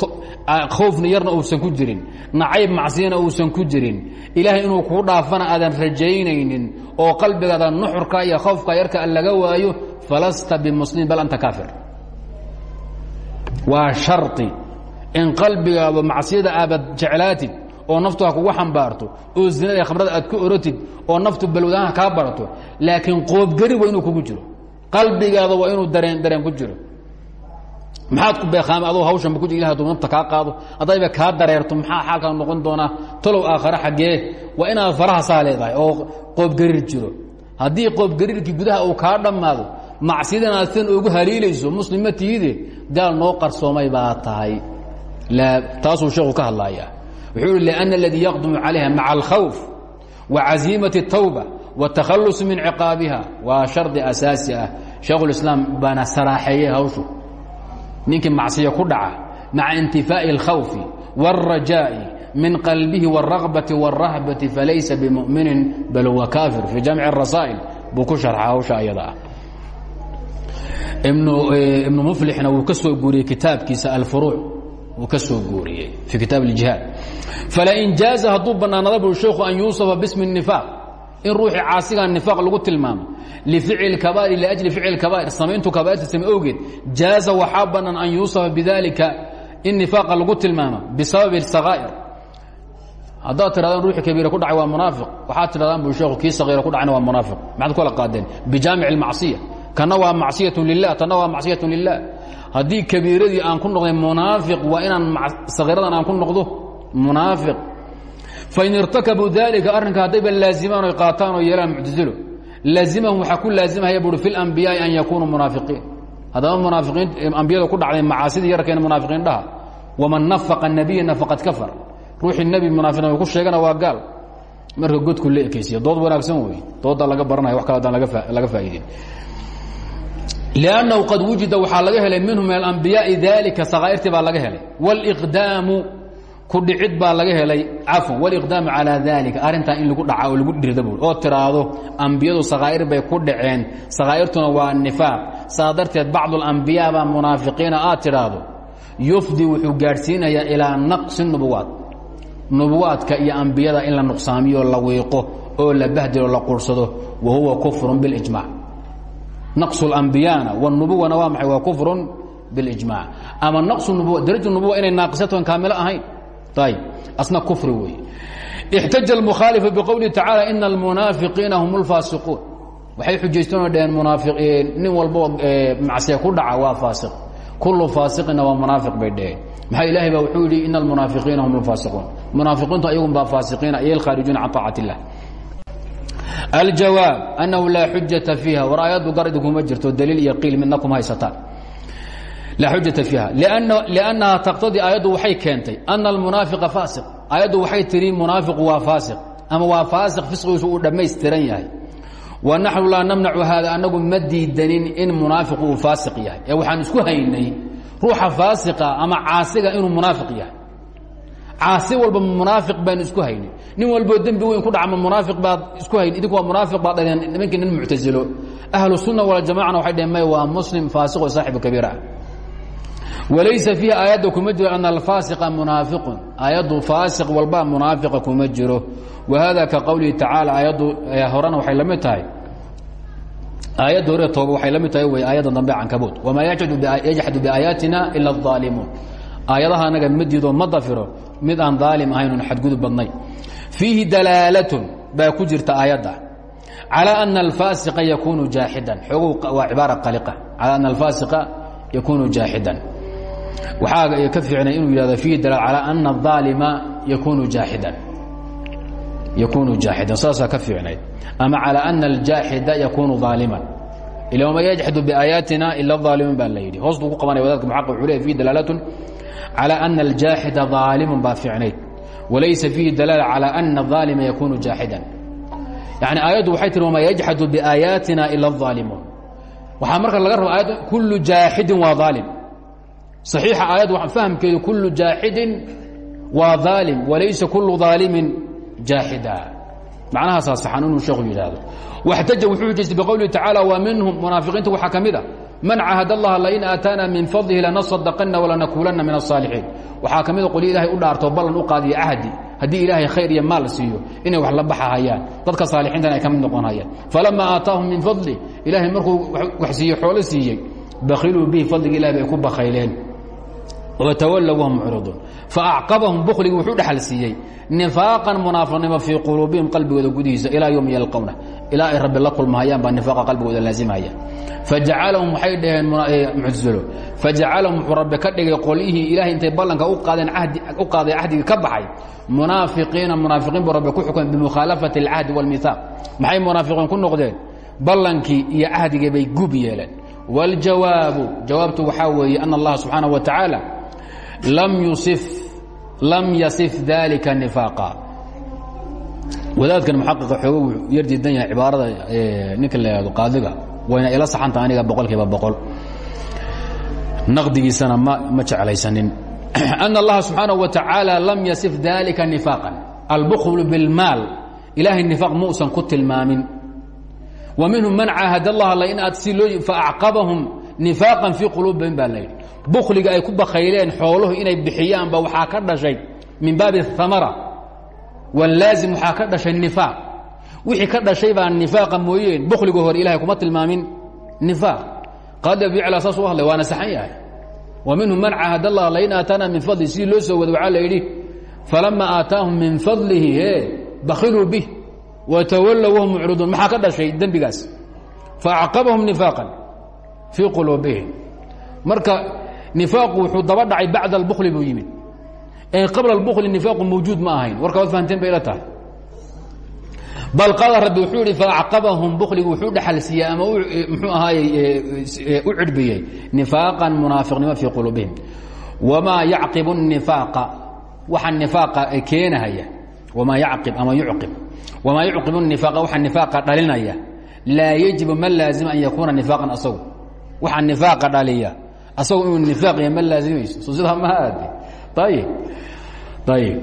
khoofna yarna uusan ku jirin nacayb macsiyana uusan ku jirin. Ilaahay inuu kuu dhaafana aadan rajaynaynin oo qalbigaada nuxurka iyo khoofka yarka laga waayo falasta bimuslim bal anta kaafir. Waa shardi in qalbigaadu macsiyada aabad jeclaatid oo naftu ha kugu xambaarto oo zinada khamrada aad ku orotid oo naftu balwadaha kaa barato laakiin qoobgeri waa inuu kugu jiro. Qalbigaada waa inuu dareen dareen ku jiro maxaad ku beekaamay adoo hawshanba ku jir ilahay aduu nafta kaa qaado haddayba kaa dareerto maxaa xaalkaa noqon doonaa talow aakhare xaggee waa inaad faraha saa leedahay oo qoobgariir jiro haddii qoobgariirkii gudaha uu kaa dhammaado macsiyadan aad sidan ugu haliilayso muslim ma tiide gaal noo qarsoomay baa tahay taasuu sheekhu ka hadlaaya wuxuu ihi لأن اladii yaqdم عalayha maعa الkhawف وacaزiimaة التawbة والتakhلص min ciqaabiha waa shardi asaasi ah shaekhulislaam baana saraaxeeyey hawshu ninkii macsiya ku dhaca maca intifaaءi الkhawfi والrajaaءi min qalbihi والرaغbaةi والrahbaةi falaysa bmuminin bal huwa kafir fii jamc الrasaa'il buu ku sharxa hawsha ayada ah ibnu muflixna wuu ka soo guuriyey kitaabkiisa alfuruuc uu ka soo guuriyey fii kitaab اjihaad falain jaaza hadduu bannaanada buu sheekhu an yuusafa bismi الnifaaq in ruuxii caasigaa nifaaq lagu tilmaamo lificli kabaa'ir liajli ficli kabaa'ir samayntu kabaa'irta same owgeed jaaza waxaa bannaan an yuusafa bidaalika in nifaaqa lagu tilmaamo bisababi sakhaa'ir haddaad tidhahdaan ruuxii kabiira ku dhacay waa munaafiq waxaad tidhahdaan buu sheekhu kii sahiira ku dhacayna waa munaafiq. Maxaad kala qaadeen? Bijaamici almacsiya. Kana waa macsiyatun lilah tanna waa macsiyatun lilah haddii kabiiradii aan ku noqday munaafiq waa inaan sahiiradan aan ku noqdo munaafiq fain irtakabuu dalika arrinka haddayba laazimaan oy qaataan oo yeelaan muctasilo laazimahum waxaa ku laazimahaya buui fi lambiyaai an yakunuu munaafiqiin haddaba munaafiqiin ambiyada ku dhacday macaasidii yarkeena munaafiqiin dhaha waman nafaqa nabiya faqad kafar ruuxii nebi munaafiqiin ku sheegana waa gaal marka godku la ekaysiya dood wanaagsan wey doodaa laga baranaya wax kale adaan laga faa'ideyn liannahu qad wujida waxaa laga helay minhu min alambiyaai dalika sakhaa'irtii baa laga helay wاlqdaamu kudhicid baa laga helay cafwan waliqdaamu calaa daalika arrintan in lagu dhaca oo lagu dhirda oo tiraahdo ambiyadu sakhaa'ir bay ku dhaceen sakhaa'irtuna waa nifaaq saa darteed bacduulambiyaa baa munaafiqiina aad yufdi wuxuu gaadhsiinayaa ilaa naqsi nubuwaad nubuwaadka iyo ambiyada in la nuqsaamiyo la wiiqo oo la bahdilo la qursado wa huwa kufrun bilijmac naqsu lambiyana wanubuwana waa maxay? Waa kufrun bilijmac ama naqsu nubuwa daraju nubuwa inay naaqisatoon kaamilo ahayn? asna kufri weeye اxtaja اlmukhaalifu bqowlihi tacaalى ina اlmunaafiqiina hum اlfaasiquun waxay xujaysteenoo dheheen munaafiqiin nin walbo macsiya ku dhaca waa faasiq kulu faasiqina waa munaafiq bay dheheen maxaa ilaahay ba wuxuu yidhi ina almunaafiqiina hum اlfaasiquun munaafiqiintu ayagun baa faasiqiina iyo alkhaarijuuna can طaacati الlah aljawaab annahu laa xujata fiiha war aayaddu gar idinkuma jirto daliil iyo qiil midna kuma haysataan laa xujata fiiha. Liannaha taqtadii aayaddu waxay keentay ana almunaafiqa faasiq. Aayaddu waxay tihi munaafiqu waa faasiq. Ama waa faasiq fisqigiisu uu dhammaystiran yahay. Wa naxnu laa namnacu haada annagu ma diidanin in munaafiqu uu faasiq yahay. Ee waxaan isku haynay ruuxa faasiqa ama caasiga inuu munaafiq yahay. Caasi walba munaafiq baanu isku hayni nin walboo dembi weyn ku dhacma munaafiq baad isku hayni idinku waa munaafiq baad dhaheen nimankii nin muctasilo. Ahlu sunna waljamacana waxay dhaheen may waa muslim faasiq oo saaxibu kabiira ah walaysa fiiha aayadda kuma jiro ana alfaasiqa munaafiqun. Aayaddu faasiq walba munaafiqa kuma jiro. Wahada ka qowlihi tacaala aayaddu horena waxay la mid tahay. Aayadda hore tooba waxay la mid tahay wey aayadda dambe cankabuud wamaa yajxadu biaayaatina ila aalimuun aayadaha anaga ma diido ma dafiro mid aan daalim ahayn un xadgudub badnay fiihi dalaalatun baa ku jirta aayadda. Calى ana alfaasiqa yakunu jaaxidan. Xoogow waa cibaara qaliqa. Calى ana alfaasiqa yakunu jaaxidan waxaa ka fiicnay inuu yihahdo fiihi dalaal calى ana الظaalima yakunu jaaxidan yakunu jaaxidan saasaa ka fiicnayd ama calى ana اljaaxida yakunu ظaaliman ila wma yajxadu biaayaatina ila الظaalimuun baa la yidhi hoos buu ku qabanaya wadaadka muxaqq wuxuu leey fihi dalaalatun calى ana اljaaxida ظaalimu baa fiicnayd walaysa fiihi dalaala calى ana الظaalima yakunu jaaxidan yani aayaddu waxay tihi wamaa yajxadu biaayaatina ila الظaalimuun waxaa marka laga raba aayad kullu jaaxidin waa aalim صaxiixa aayad fahmkeedu kullu jaaxidin waa aalim walaysa kullu ظaalimin jaaxida macnahaasaa saxan inuu sheekhu yidhaahdo. Waxtaja wuxuu xujaystay biqowlihi tacaala wa minhum munaafiqiinta waxaa ka mid a man cahad allaha lain aataana min fadlihi lanasadaqana walanakuulanna min asaalixiin waxaa ka mida qolyo ilahay u dhaarto ballan u qaadiya cahdi haddii ilaahay khayr iyo maal siiyo inay wax la baxahayaan. Dadka saalixiintan ay ka mid noqon hayaan falama aataahum min fadli ilaahay markuu wax siiye xoolo siiyey bakhiluu bihi fadliga ilahay bay ku bakhayleen watawallow wahum mucriduun faacqabahum bukhligi wuxuu dhexal siiyey nifaaqan munaafanimo fii quluubihim qalbigooda gudihiisa ilaa yowmi yalqowna ilaa ay rabbi la kulmahayaan baa nifaaqa qalbigooda laazimaya fajacalahum waxay dhaheen muctazilo fajacalahum wuxuu rabbi ka dhigay qolyihii ilaahay intay ballanka u qaadeen u qaaday cahdigii ka baxay munaafiqiina munaafiqiin buu rabbi ku xukumay bimukhaalafati alcahdi walmihaaq maxay munaafiqiin ku noqdeen ballankii iyo cahdigii bay guub yeeleen waljawaabu jawaabtu waxaa weeye ana allaha subxaanaه wa tacaala lam yusif lam yasif dalika nifaaqa wadaadkan muxaqiqa xooga wuu yar diidan yahay cibaarada ninka la yihahdo qaadiga wayna ila saxanta aniga boqol kiiba boqol naqdigiisana ma ma jeclaysanin أن الlaha subحaanaه wa taعaalى lam yasif dalika نifaaqan albkl biاlmaal ilahay nifaaq muusan ku tilmaamin wa minhum man caahad اllaha lain aad si loo faacqabahum nifaaqan fii quluubihim baa layidhi bukhliga ay ku bakayleen xooluhu inay bixiyaanba waxaa ka dhashay min baabi اhamara wاllaazim waxaa ka dhashay nifaaq. Wixii ka dhashay baa nifaaqa mooyeen. Bukhliga hore ilahay kuma tilmaamin. Nifaaq. Qaadi abicla saas u hadlay waana saxan yahay. Wa minhum man cahad allah lain aataana min fadli. Sidii loo soo waday waxaa la yidhi falama aataahum min fadlihi e bakhiluu bih watawallow wahum mucriduun. Maxaa ka dhashay dembigaas? Faacqabahum nifaaqan fii quluubihim. Marka nifaaqu wuxuu daba dhacay bacda albukli buu yimid. Qabla albukli nifaaqu mawjuud ma ahayn. Warka waad fahanteen bay ila tahay. Bal qaala rabbi wuxuu ihi faacqabahum bukligu wuxuu dhaxalsiiyey ama e, muxuu ahaaye e, e, u cirhbiyey nifaaqan munaafiqnimo fii quluubihim. Wamaa yacqibu nifaaqa waxa nifaaqa keenahaya. Wamaa yacqib ama yucqib. Wamaa yucqibu nifaaqa waxa nifaaqa dhalinaya. Laa yajibu man laazima an yakuuna nifaaqan asagu. Waxaa nifaaqa dhaliya asagu inuu nifaaq yahay ma laazimayso so sidaa ma aade ayib ayib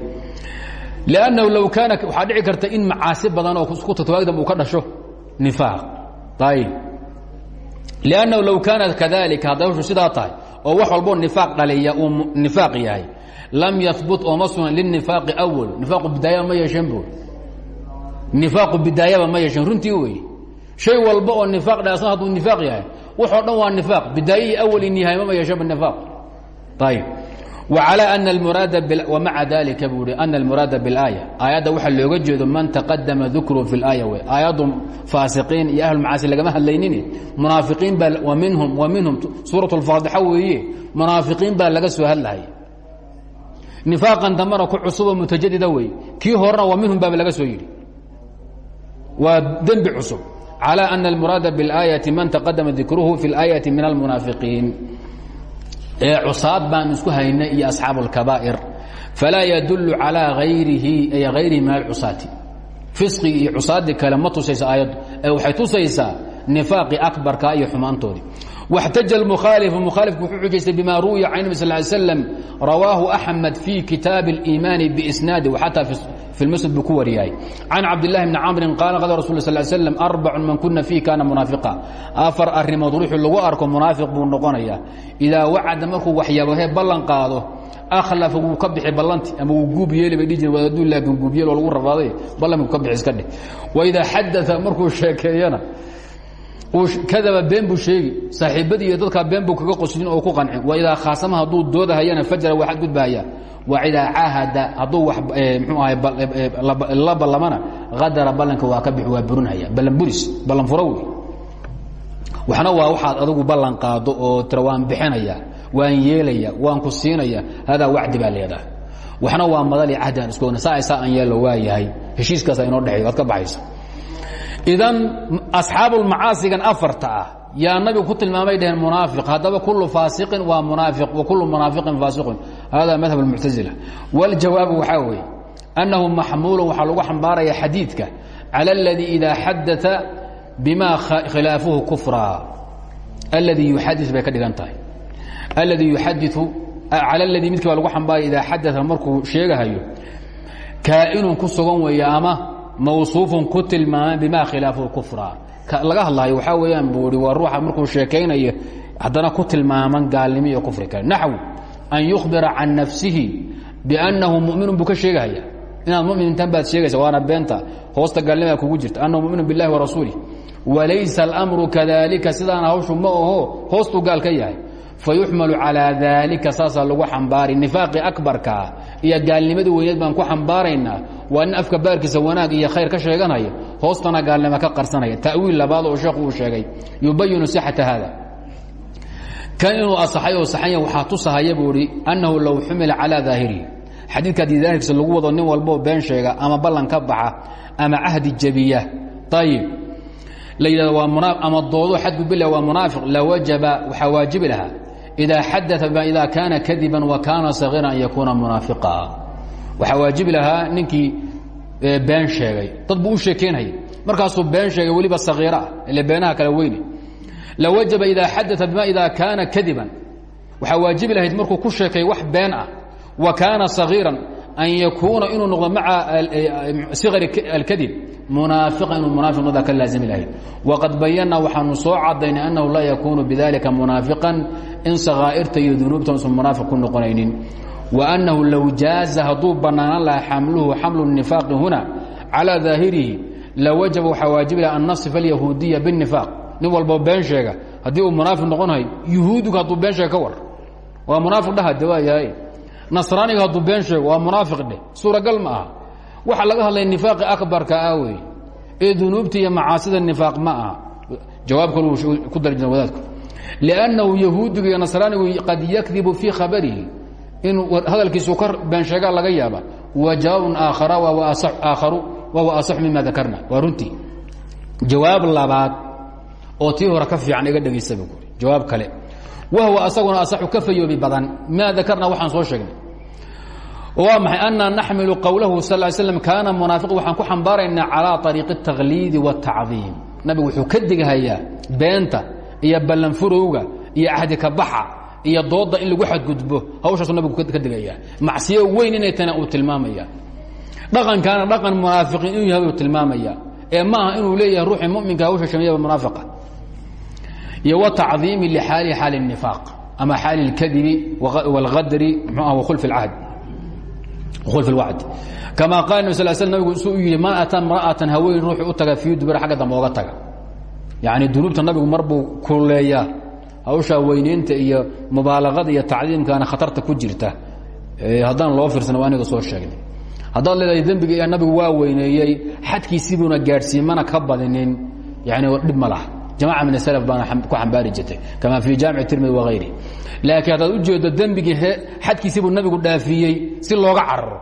lannahu low kaana waxaa dhici karta in macaasi badan oo isku tatwaagdam uu ka dhasho nifaaq. Ayib liannahu low kaanat kadalika hadday hawshu sidaa tahay oo wax walboo nifaaq dhaliya uu nifaaq yahay lam yahbut ooma sugan lilnifaaqi awal nifaaqu bidaayaba ma yeesheen bu nifaaqu bidaayaba ma yeesheen. Runtii weeye shay walba oo nifaaq dha asna hadduu nifaaq yahay waxoo dhan waa nifaaq bidaayihii awal in yahay mama yeesheenba nifaaq ayib وعlى أن المراada وmaعa dalika buu hi أن الmuraada bالآية aayadda waxaa looga jeedo man تaqadama dukru في الآية w aayaddu faasiqiin iyo ahlulmacaasi lagama hadlaynin munaafiqiin baa minhum wa minhum suuraة الfaadixة weeye munaafiqiin baa laga soo hadlahaya nifaaqan dambana ku cusubo mutajadida wey kii horena wa minhum baaba laga soo yidhi waa dembi cusub عalى أن الmuraada bالآيaةi man تaqadama dikruhu في الآيaةi min الmunaafiqiin ee cusaad baan isku haynay iyo asxaabu اlkabaa'ir falaa yadullu calىa hayrihi ay hayrihi min alcusaati fisqigi iyo cusaadii kale ma tusaysa aayaddu ee waxay tusaysaa nifaaqi akbarka iyo xumaantoodii واxtaja الmukhaalifu mukhaalifku wuxuu xujaystay bima ruwiya can nabi sal ly slam rawaahu axmed fii kitaabi اliimaani biisnaadi xataa fi lmusnad buu ku wariyahay can cabdillahi bni camrin qaala qala rasul sal slam arbacun man kuna fiih kaana munaafiqa afar arrimood ruuxuu lagu arko munaafiq buu noqonayaa idaa wacada markuu waxyabahe ballan qaado akhlafa wuu ka bixi ballanti ama wuu guub yeeli bay dhihi jireen wadaaduu laakiin guubyeel oo lagu rafaaday ballanku ka bixi iska dheh waidaa xadaa markuu sheekeeyana kadaba been buu sheegi saaxiibadii iyo dadkaa been buu kaga qoslin oo ku qancin. Waidaa khaasama hadduu doodahayana fajara waa xadgudbahaya waidaa caahada hadduu wa mxuu ahay la ballamana hadara ballanka waa ka bixi waa burinhaya ballan buris ballan furo wey. Waxna waa waxaad adigu ballan qaado oo tira waan bixinaya waan yeelaya waan ku siinaya hadaa wacdi baa leedaha waxna waa madali cahdi aan iskoogna saa saa aan yeelo waa yahay. Heshiiskaasa inoo dhexeeyo waad ka baxaysa idan asxaabulmacaasigan afarta ah yaa nabigu ku tilmaamay dhaheen munaafiq. Haddaba kullu faasiqin waa munaafiq wa kullu munaafiqin faasiqun. Hada madhab اmuctazila waljawaabu waxaa weeye annahu maxmuulu waxaa lagu xambaaraya xadiidka cala اladii idaa xadaa bima khilaafuhu kufra. Alladii yuxadi bay ka dhigan tahay. Alladii yuxadiu cala aladii midkii baa lagu xambaaraya idaa xadaa markuu sheegahayo kaa'inun ku sugan weeye ama mawsuufun ku tilmaamay bimaa khilaafu kufra. Laga hadlaayo waxaa weeyaan buu hi ruuxa markuu sheekaynayo haddana ku tilmaaman gaalnimo iyo kufri kale. Naxw an yukhbira can nafsihi biannahu muminun buu ka sheegahaya. Inaad muminintan baad sheegaysa waana beenta hoosta gaalnimaa kugu jirta. Annahu muminu biاllahi wa rasuulih walaysa almru kadalika sidaana hawshu ma aho hoostuu gaal ka yahay. Fayuxmalu calaa daalika saasaa lagu xambaari. Nifaaqi akbarkaa iyo gaalnimadu weyneed baan ku xambaaraynaa waa nin afka baarkiisa wanaag iyo khayr ka sheeganaya hoostana gaalnimo ka qarsanaya tawiil labaad oo sheekhu uu sheegay yubayinu sixata haada. Kan inuu asaxay oo saxanya waxaa annahu low xumila calaa daahirihi xadiidka haddii lagu wado nin walboo been sheega ama ballan ka baxa ama cahdi jabiya ayib la yidhahdo waa ama doodo xadku bila waa munaafiq. Lawajaba waxaa waajibi lahaa idaa xadaa ida kaana kadiban wa kaana sagiira an yakuuna waxaa waajibi lahaa ninkii been sheegay. Dad buu u sheekeynaya markaasuu been sheegay weliba sagiiraah ile beenaha kala weyne. Lawajaba idaa xadaa bima idaa kaana kadiban. Waxaa waajibi lahayd markuu ku sheekay wax been ah. Wa kaana sagiiran an yakuuna inuu noqdo maca sikari alkadib. Munaafiqa inuu munaafiqnada ka laazimi lahayd. Waqad bayannaa waxaanu soo cadaynay annahu laa yakuunu bidalika munaafiqan in sakaa'irta iyo dunuubta uusan munaafiq wa annahu low jaaza hadduu bannaanan lahaa xamluhu xamlu الnifaaqi huna calىa daahirihi lawajaba waxaa waajibi laha an nasifa alyahuudiya biالnifaaq nin walbo been sheega haddii uu munaafiq noqonahay yuhuudigu hadduu been sheega ka war waa munaafiq dhaha de waa yahay nasraaniga hadduu been sheego waa munaafiq dheh suuragal ma aha waxaa laga hadlaya nifaaqi akbarka ah wey ee dunuubta iyo macaasida nifaaq ma aha jawaab kal ku dari jira wadaadku liannahu yahuudigu iyo nasraanigu qad yakdibu fii khabarihi in hadalkiisu ka been sheegaa laga yaaba wa jawaabun aakhara aakharu wahuwa asaxu mima dakarna. Waa runtii jawaab labaad oo tii hore ka fiican iga dhegaysaba buuri jawaab kale. Wahwa asaguna asaxu ka fayoobi badan. Maa dakarna waxaan soo sheegnay. Waa maxay? Anna naxmilu qowlahu sal ly slam kaana munaafiq waxaan ku xambaaraynaa calaa ariiqi اtakhliidi wاtacdiim nabigu wuxuu ka digahayaa beenta iyo ballanfurowga iyo cahdi ka baxa iyo dooda in lagu xadgudbo hawshaasuu nabigu ka digaya macsiyo weyn inay tana uu tilmaamaya dhaqankaana dhaqan munaafiqiin inuu yahay uu tilmaamaya ee maaha inuu leeyahay ruuxii muminka hawsha shamiyaba munaafiqa iyo wtacdiimi lxaali xaali الnifaaq ama xaali اlkadibi wاlgadri mxuu ah wakhulf اlcahd wakhulf اlwacd kama qaala nab sal sl nabigu suu u yidhi man ataa imra'atan haween ruuxii u taga fii dubara xagga dambe oga taga yacni dunuubta nabigu mar buu kuleeyaa hawshaa weyneynta iyo mubaalaqada iyo tacdiimkaana khatarta ku jirta. Haddaan loo fiirsana waa aniga soo sheegnay. Haddaad leedahay dembiga nabigu waa weyneeyey xadkiisiibuuna gaadhsiin mana ka badinin. Yani dhib ma laha. Jamaca min aslf baana ku xambaari jirtay kama fii jaamic tirmidi wagayri laakiin haddaad u jeedo dembigii xadkiisii buu nabigu dhaafiyey si looga cararo.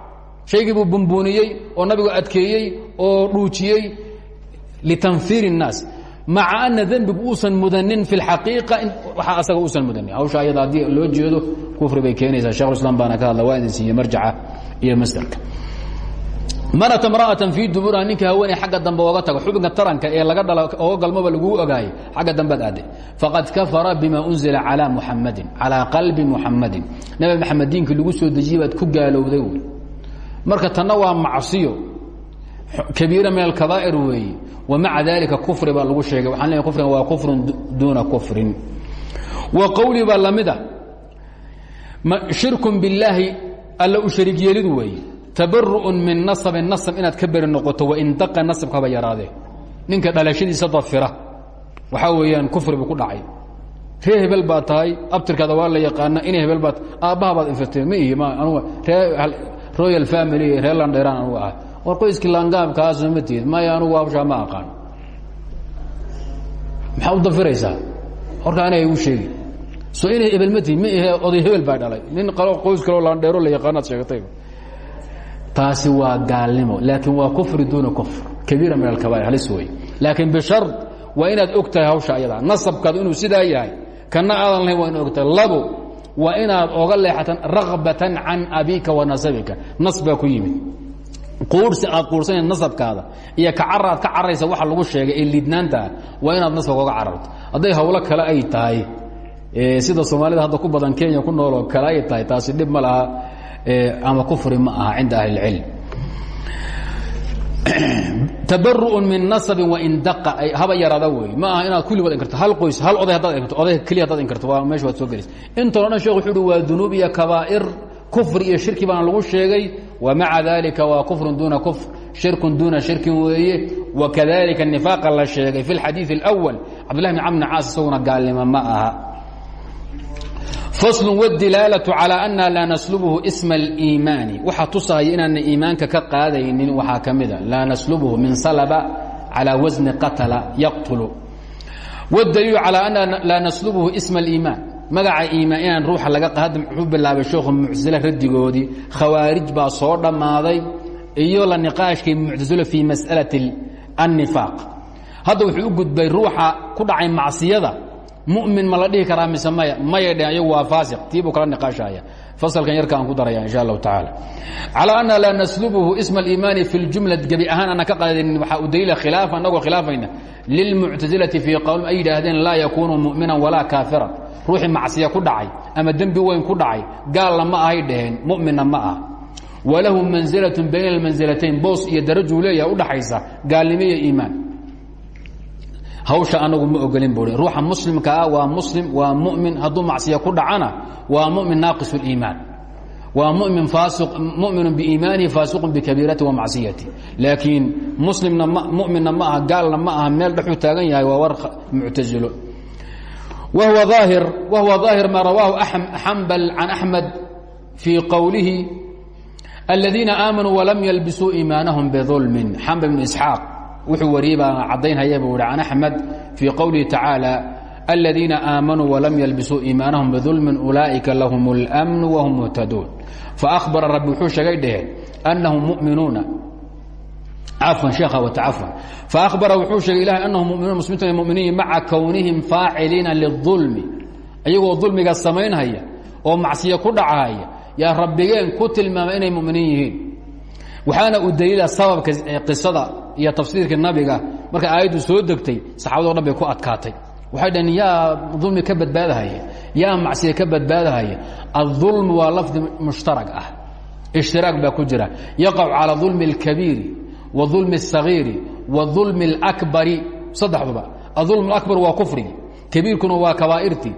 Shaygii buu bumbuuniyey oo nabigu adkeeyey oo dhuujiyey litanfiir الnaas maca ana dembigu uusan mudanin fi xaqiiqa waa asaga uusan mudanin hawsha ayada haddii loo jeedo kufri bay keenaysaa. Shekhulislaam baana ka hadla waa idin siiye marjaca iyo masdarka. Manat imra'atan fii dubura ninka haweeney xagga dambe ooga tago xubinka taranka ee laga dhala oo galmoba laguu ogaayay xagga dambead aadde faqad kafara bima unzila calaa muxamadin calaa qalbi muxamadin nabi maxamed diinkii lagu soo dejiyey baad ku gaalowday marka tanna waa macsiyo kabiira min alkabaa'ir weeye maca dalika kufri baa lagu sheegay. Waxaan leeyahy kufrigan waa kufrun duuna kufrin. Wa qowlii baa lamida shirkun billaahi alla u shariig yeelidu weeye tabaru'un min nasabin nasab inaad ka beri noqoto wain daqa nasabkaba yaraadee ninka dhalashadiisa dafira. Waxaa weeyaan kufri buu ku dhacay. Ree hebel baad tahay abtirkaada waa la yaqaana inay hebel baad aabbaha baad infirtay ma ihi ma anugu ree royal family reer landheeraan anugu ah war qoyskii laangaabkaasoo ma tihid maya anugu hawshaa ma aqaan. Maxaa u dafiraysaa? Horka aniga igu sheegi so inay hebel ma tihid ma ihe oday hebel baa dhalay. Nin qalo qoys kaloo laandheero la yaqaanaad sheegatay. Taasi waa gaalnimo laakiin waa kufri duuna kufr. Kabiira min alkabair halis wey laakiin bishar waa inaad og tahay hawsha ayada nasabkaadu inuu sidaa yahay kana aadan lahayn waa inaad og tahay labo waa inaad oga leexatan ragbatan can abika wa nasabika. Nas baa ku yimid quursi aad quursanay nasabkaada iyo kacaraad ka caraysa waxa lagu sheegay ee liidnaantaa waa inaad nasabka oga cararto. Hawlo kale ay tahay sida soomaalida hadda ku badan kenya ku nooloo kale ay tahay taasi dhib ma laha ama kufri ma aha cinda ahli اlcilm tabaru'un min nasabin wain daqa haba yaraada wey ma aha inaad kulligood inkarto hal qoys hal oday haddaad inkarto odayga keliya hadaad inkarto waa meesha waad soo gelaysa intoo dhan shekh waa dunuub iyo kabaa'ir kufri iyo shirki baana lagu sheegay wa maca dalika waa kufrun duuna kufr shirkun duuna shirkin weeye wakadalika nifaaqa la sheegay fi اlxadiiث اlأwal cabdillahi bn camr caas isaguna gaalnimo ma aha fasl wاdilaalة calى ana laa naslubhu isma اliimaani waxaa tusaaya inaana iimaanka ka qaadaynin waxaa ka mida laa naslubhu min salba calى wasni qatla yaqtulu wاdaliilu calى ana laa naslubhu isma اliimaan magaca iimaan ruuxa laga hadda wuxuu bilaabay sheekhu muctasile raddigoodii khawaarij baa soo dhammaaday iyo la niqaashkii muctasile fii mas'alati annifaaq. Hadda wuxuu u gudbay ruuxa ku dhacay macsiyada. Mu'min ma la dhihi karaa mise maya? Mayay dheen kala niqaashaya. Fasalkan yarka aan ku daraya insha allahu tacaala. Calaa anna laa naslubuhu isma aliimaani fi ljumla gebi ahaan ana ka qadadin waxaa u daliila khilaaf annagoo khilaafayna lilmuctasilati fii qowlm ay yidhaahdeen laa yakuunu mu'minan walaa kaafiran ruuxii macsiya ku dhacay ama dembi weyn ku dhacay gaalna ma ahay dhaheen mu'minna ma ah walahu manzilaة bayna اlmansilatayn boos iyo darajuu leeyaha udhaxaysa gaalnimo iyo iimaan hawsha anagu ma ogolin bu ruuxa muslimka ah waa muslim waa mumin hadduu macsiya ku dhacana waa mumin naaqis اliimaan waa mumin muminu biiimaanihi faasiqun bikabiirati wa macsiyati laakiin muslimna muminna ma aha gaalna ma aha meel dhexuu taagan yahay waa war muctasilo whuwa ظaahir whuwa ظaahir ma rawaahu xambal can axmed fii qowlihi aladiina aamanuu walam yalbisuu iimaanahum biظulmin xambal bn isxaaq wuxuu wariyey baa caddaynhaya buu hi can axmed fii qowlihi tacaalى aladiina aamanuu walam yalbisuu iimaanahum biظulmin ulaa'ika lahum اlأmnu wahum muhtaduun faأhbara rabbi wuxuu sheegay dheheen أnahum muminuuna cafwan sheekha watacafwan faahbara wuxuu sheegay ilahay annahum muminuun muslimiinta muminiin maca kownihim faaciliina lidulmi ayagoo dulmiga samaynhaya oo macsiyo ku dhacahaya yaa rabbigeen ku tilmaama inay muminiin yihiin waxaana u daliila sababka qisada iyo tafsiirka nabiga marka aayaddu soo degtay saxabado dhan bay ku adkaatay waxay dhaheen yaa dulmi ka badbaadahaya yaa macsiyo ka badbaadahaya adulmu waa lafdi mushtarag ah ishtiraag baa ku jira yaqacu calaa dulmi اlkabiiri wa ظulmi الصagiiri wa ظulmi اlأkbari saddexduba aظulm اakbar waa kufrigi kabiirkuna waa kabaa'irtii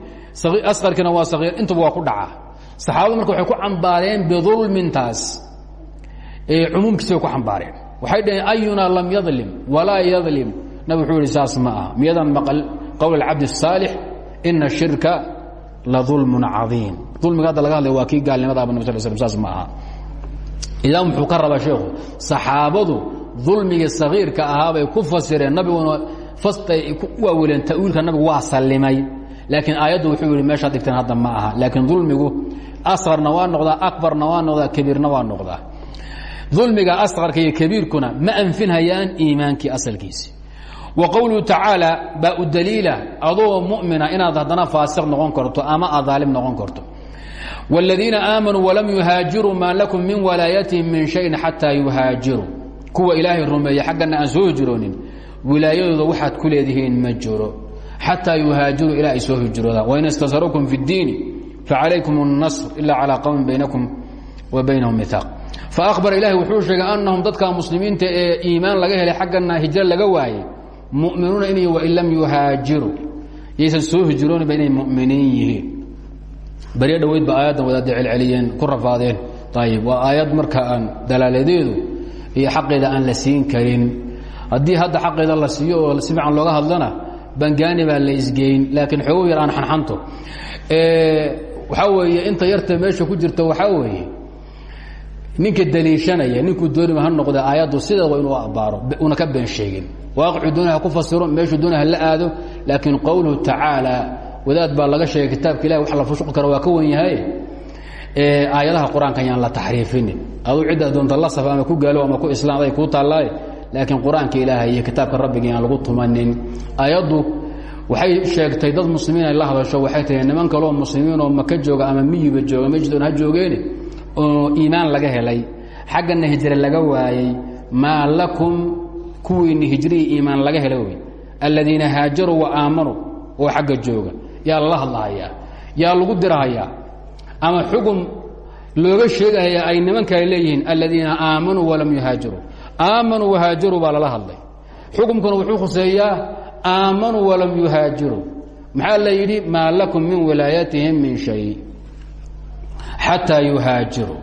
asqarkiina waa sagiir intuba waa ku dhacaa saxaabadu marka waxay ku cambaareen bidulmintaas cumuumkiisa bay ku cambaareen waxay dhaheen ayunaa lam yadlim walaa yadlim nabig wuxuu yihi saas ma aha miyadan maqal qowl اlcabdi الsaalix ina الshirka la ظulm cadiim dulmiga hadda laga hadlay waa kii gaalnimadaaba nab sal slam saas ma aha idan muxuu ka rabaa sheekhu saxaabadu dulmigii sagiirka ahaabay ku fasireen nabiguna fastay ku waawileen ta'wiilka nabigu waa sallimay. Laakiin aayaddu wuxuu yihi meeshaad dhigteen hadda ma aha. Laakiin dulmigu asqarna waa noqdaa akbarna waa noqdaa kabiirna waa noqdaa. Dulmiga asqarka iyo kabiirkuna ma anfinhayaan iimaankii asalkiisi. Wa qowluhu tacaala baa u daliila mumina inaad haddana faasiq noqon karto ama aad noqon karto wاladiina aamanuu walam yuhaajiruu maa lakum min walaayatihim min shayin xataa yuhaajiruu kuwa ilaahay rumeeye xaggana aan soo hijroonin wilaayadooda waxaad ku leedihiin ma jiro xataa yuhaajiruu ilaa ay soo hijroodaan wain istasarukum fi اddiini facalaykum الnasr ila calى qowmin baynakum wa baynahum mihaaq faahbara ilahi wuxuu sheegay anahum dadka muslimiinta ee iimaan laga helay xaggana hijro laga waayey muminuuna inay wain lam yuhaajiruu yaysan soo hijrooninba inay muminiin yihiin baryo dhoweyd ba aayaddan wadaadda celceliyeen ku rafaadeen. Ayib waa aayad marka aan dalaaladeedu iyo xaqeeda aan la siin karin. Haddii hadda xaqeeda la siiyo oo si fiican looga hadlana bangaani baa la isgeyn laakiin xoogo yar aan xanxanto. Waxaa weeye inta yarta meesha ku jirta waxaa weeye ninka daliishanaya ninkuu doonima ha noqda aayaddu sideeda waa inuu abaaro una ka been sheegin. Waaqicu dooni ha ku fasiro meeshuu dooni ha la aado laakiin qowluhu tacaala wadaad baa laga sheegay kitaabka ilahi wax la fushuqi karo waa ka wan yahay. Aayadaha qur'aanka la taxriifinin. Aduu cidda doonta la saf ama ku gaalo ama ku islaam aday kuu laakiin qur'aanka ilaahay iyo kitaabka rabbiga aan lagu tumanin. Ayaddu waxay sheegtay dad muslimiin ay la hadasho waxay tahay niman kaloo muslimiin oo maka jooga ama miyiba jooga majdoon ha joogeene oo iimaan laga helay. Xaggana hijre laga waayey. Maa lakum kuwiinni hijrihi iimaan laga helay wey haajaruu wa aamanuu oo xagga jooga yaa lala hadlahayaa yaa lagu dirahayaa ama xugum looga sheegahaya ay niman kale leeyihiin aladiina aamanuu walam yuhaajiruu aamanuu wahaajaruu baa lala hadlay. Xukumkuna wuxuu khuseeyaa aamanuu walam yuhaajiruu maxaa la yidhi? Maa lakum min wilaayatihim min shay. Xataa yuhaajiruu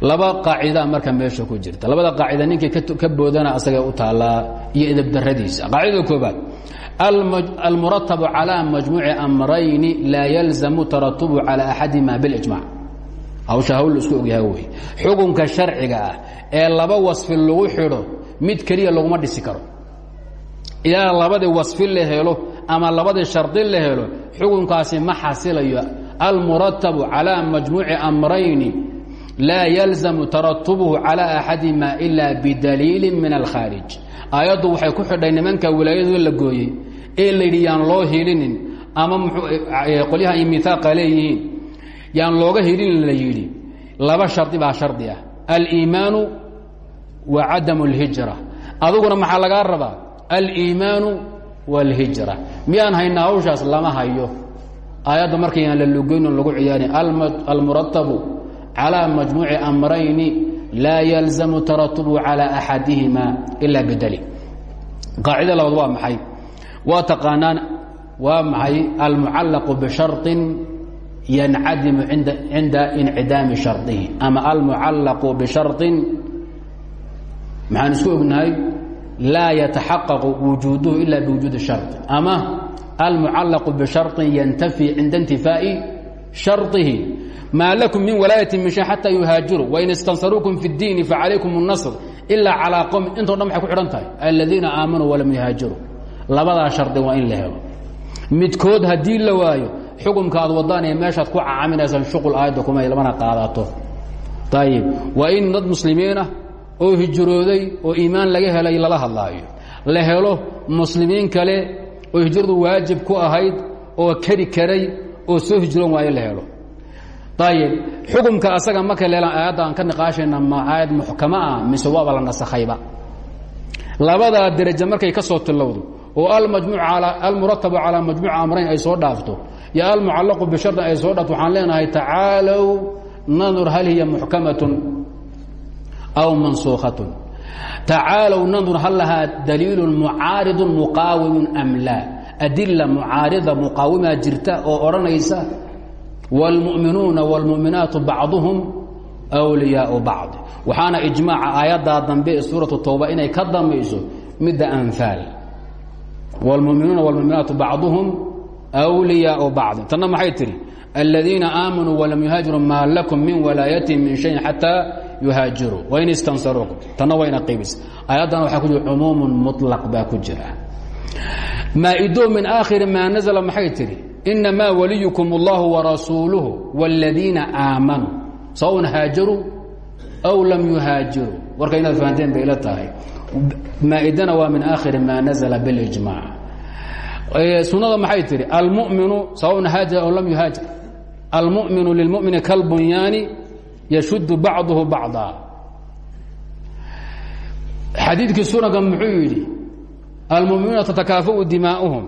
laba qaacida marka meesha ku jirta. Labada qaacida ninkii ka boodana asagay u taallaa iyo edabdaradiisa qaacidada koobaad almuratabu calى majmuuci amrayni laa yalzamu taratubu calى axadima biاlijmac hawsha hawl isku ogyahay wey xukunka sharciga ah ee laba wasfi lagu xidho mid keliya laguma dhisi karo ilaa labadii wasfi la helo ama labadii shardi la helo xukunkaasi ma xasilayo almuratabu calى majmuuci amrayni laa yalzamu taratubuhu calى axadima ila bidaliili min alkhaarij aayaddu waxay ku xidhay nimanka wilaayadooda la gooyey ee layidhi yaan loo hilinin ama qolyaha ay miaaqa leeyihiin yaan looga hilinin la yidhi laba shardi baa shardi ah aliimaanu wa cadamu اlhijra aduguna maxaa lagaa rabaa aliimaanu wاlhijra miyaan haynaa hawshaas lama hayo aayadda markayaan la lugoyn lagu ciyaarin almuratabu calى majmuuci amrayni laa yalzamu taratubu calى axadihima ila bidaliil qaacida labaad waa maxay waa taqaanaan waa maxay almucallaqu bisharin yancadimu cinda incidaami shardihi ama almucallaqu bisharin maxaan isku ognahay laa yataxaqaqu wujuuduhu ila biwujuudi shardi ama almucallaqu bisharin yantafi cinda intifaa'i shardihi maa lakum min walaayaةi min shay xata yuhaajiruu wain istansaruukum fi اdiini facalaykum الnasr ilaa calىa qowmi intoo dhan waxay ku xidhan tahay aladiina aamanuu walam yuhaajiruu labadaa shardi waa in la helo midkood haddii la waayo xukumka aad wadaan ee meeshaad ku cacaminaysaan shuqul aayadda kuma lamana qaadato ayib waa in dad muslimiinah oo hijrooday oo iimaan laga helay lala hadlaayo la helo muslimiin kale oo hijradu waajib ku ahayd oo keri karay oo soo hijroon waayo la helo. Ayib asaga marka leelan aayadda ka niqaashayna ma aayad ah mise waaba la nasakhayba labadaa deraje markay ka soo tilowdo oo almuratabu calىa majmuuc amrayn ay soo dhaafto iyo almucallaqu bisharin ay soo dhaafto waxaan leenahay tacaalow nandur hal hiya muxkamatun aw mansuukhatun tacaalow nandur hal lahaa daliilu mucaaridun muqaawimun am laa adila mucaarida muqaawimaa jirta oo odhanaysa wاlmu'minuuna wاlmu'minaatu bacduhum wliyaau bacd waxaana ijmaaca aayaddaa dambe ee suuratu towba inay ka dambayso midda anfaal wاlmuminuuna wاlmuminaatu bacduhum wliyaau bacdi tanna maxay tihi aladiina aamanuu walam yuhaajiruu maa lakum min walaayatihim min shayin xataa yuhaajiruu wain istansaruukum tanna wayna qaybis ayaddana waxaa ku jira cumuumun muطlaq baa ku jira maa'ido min aakhiri maa nazla maxay tihi inamaa waliyukum اllahu warasuuluhu wاladiina aamanuu sawaun haajaruu aw lam yuhaajiruu warka inaad fahanteen bay ila tahay maaidana waa min aakhiri maa nazla biاlijmac sunada maxay tihi almuminu sawaun haajir aw lam yuhaajir almuminu lilmumini kalbunyaani yashudu bacduhu bacda xadiidkii sunanka muxuu yidhi almuminuuna tatakaafau dimaa'uhum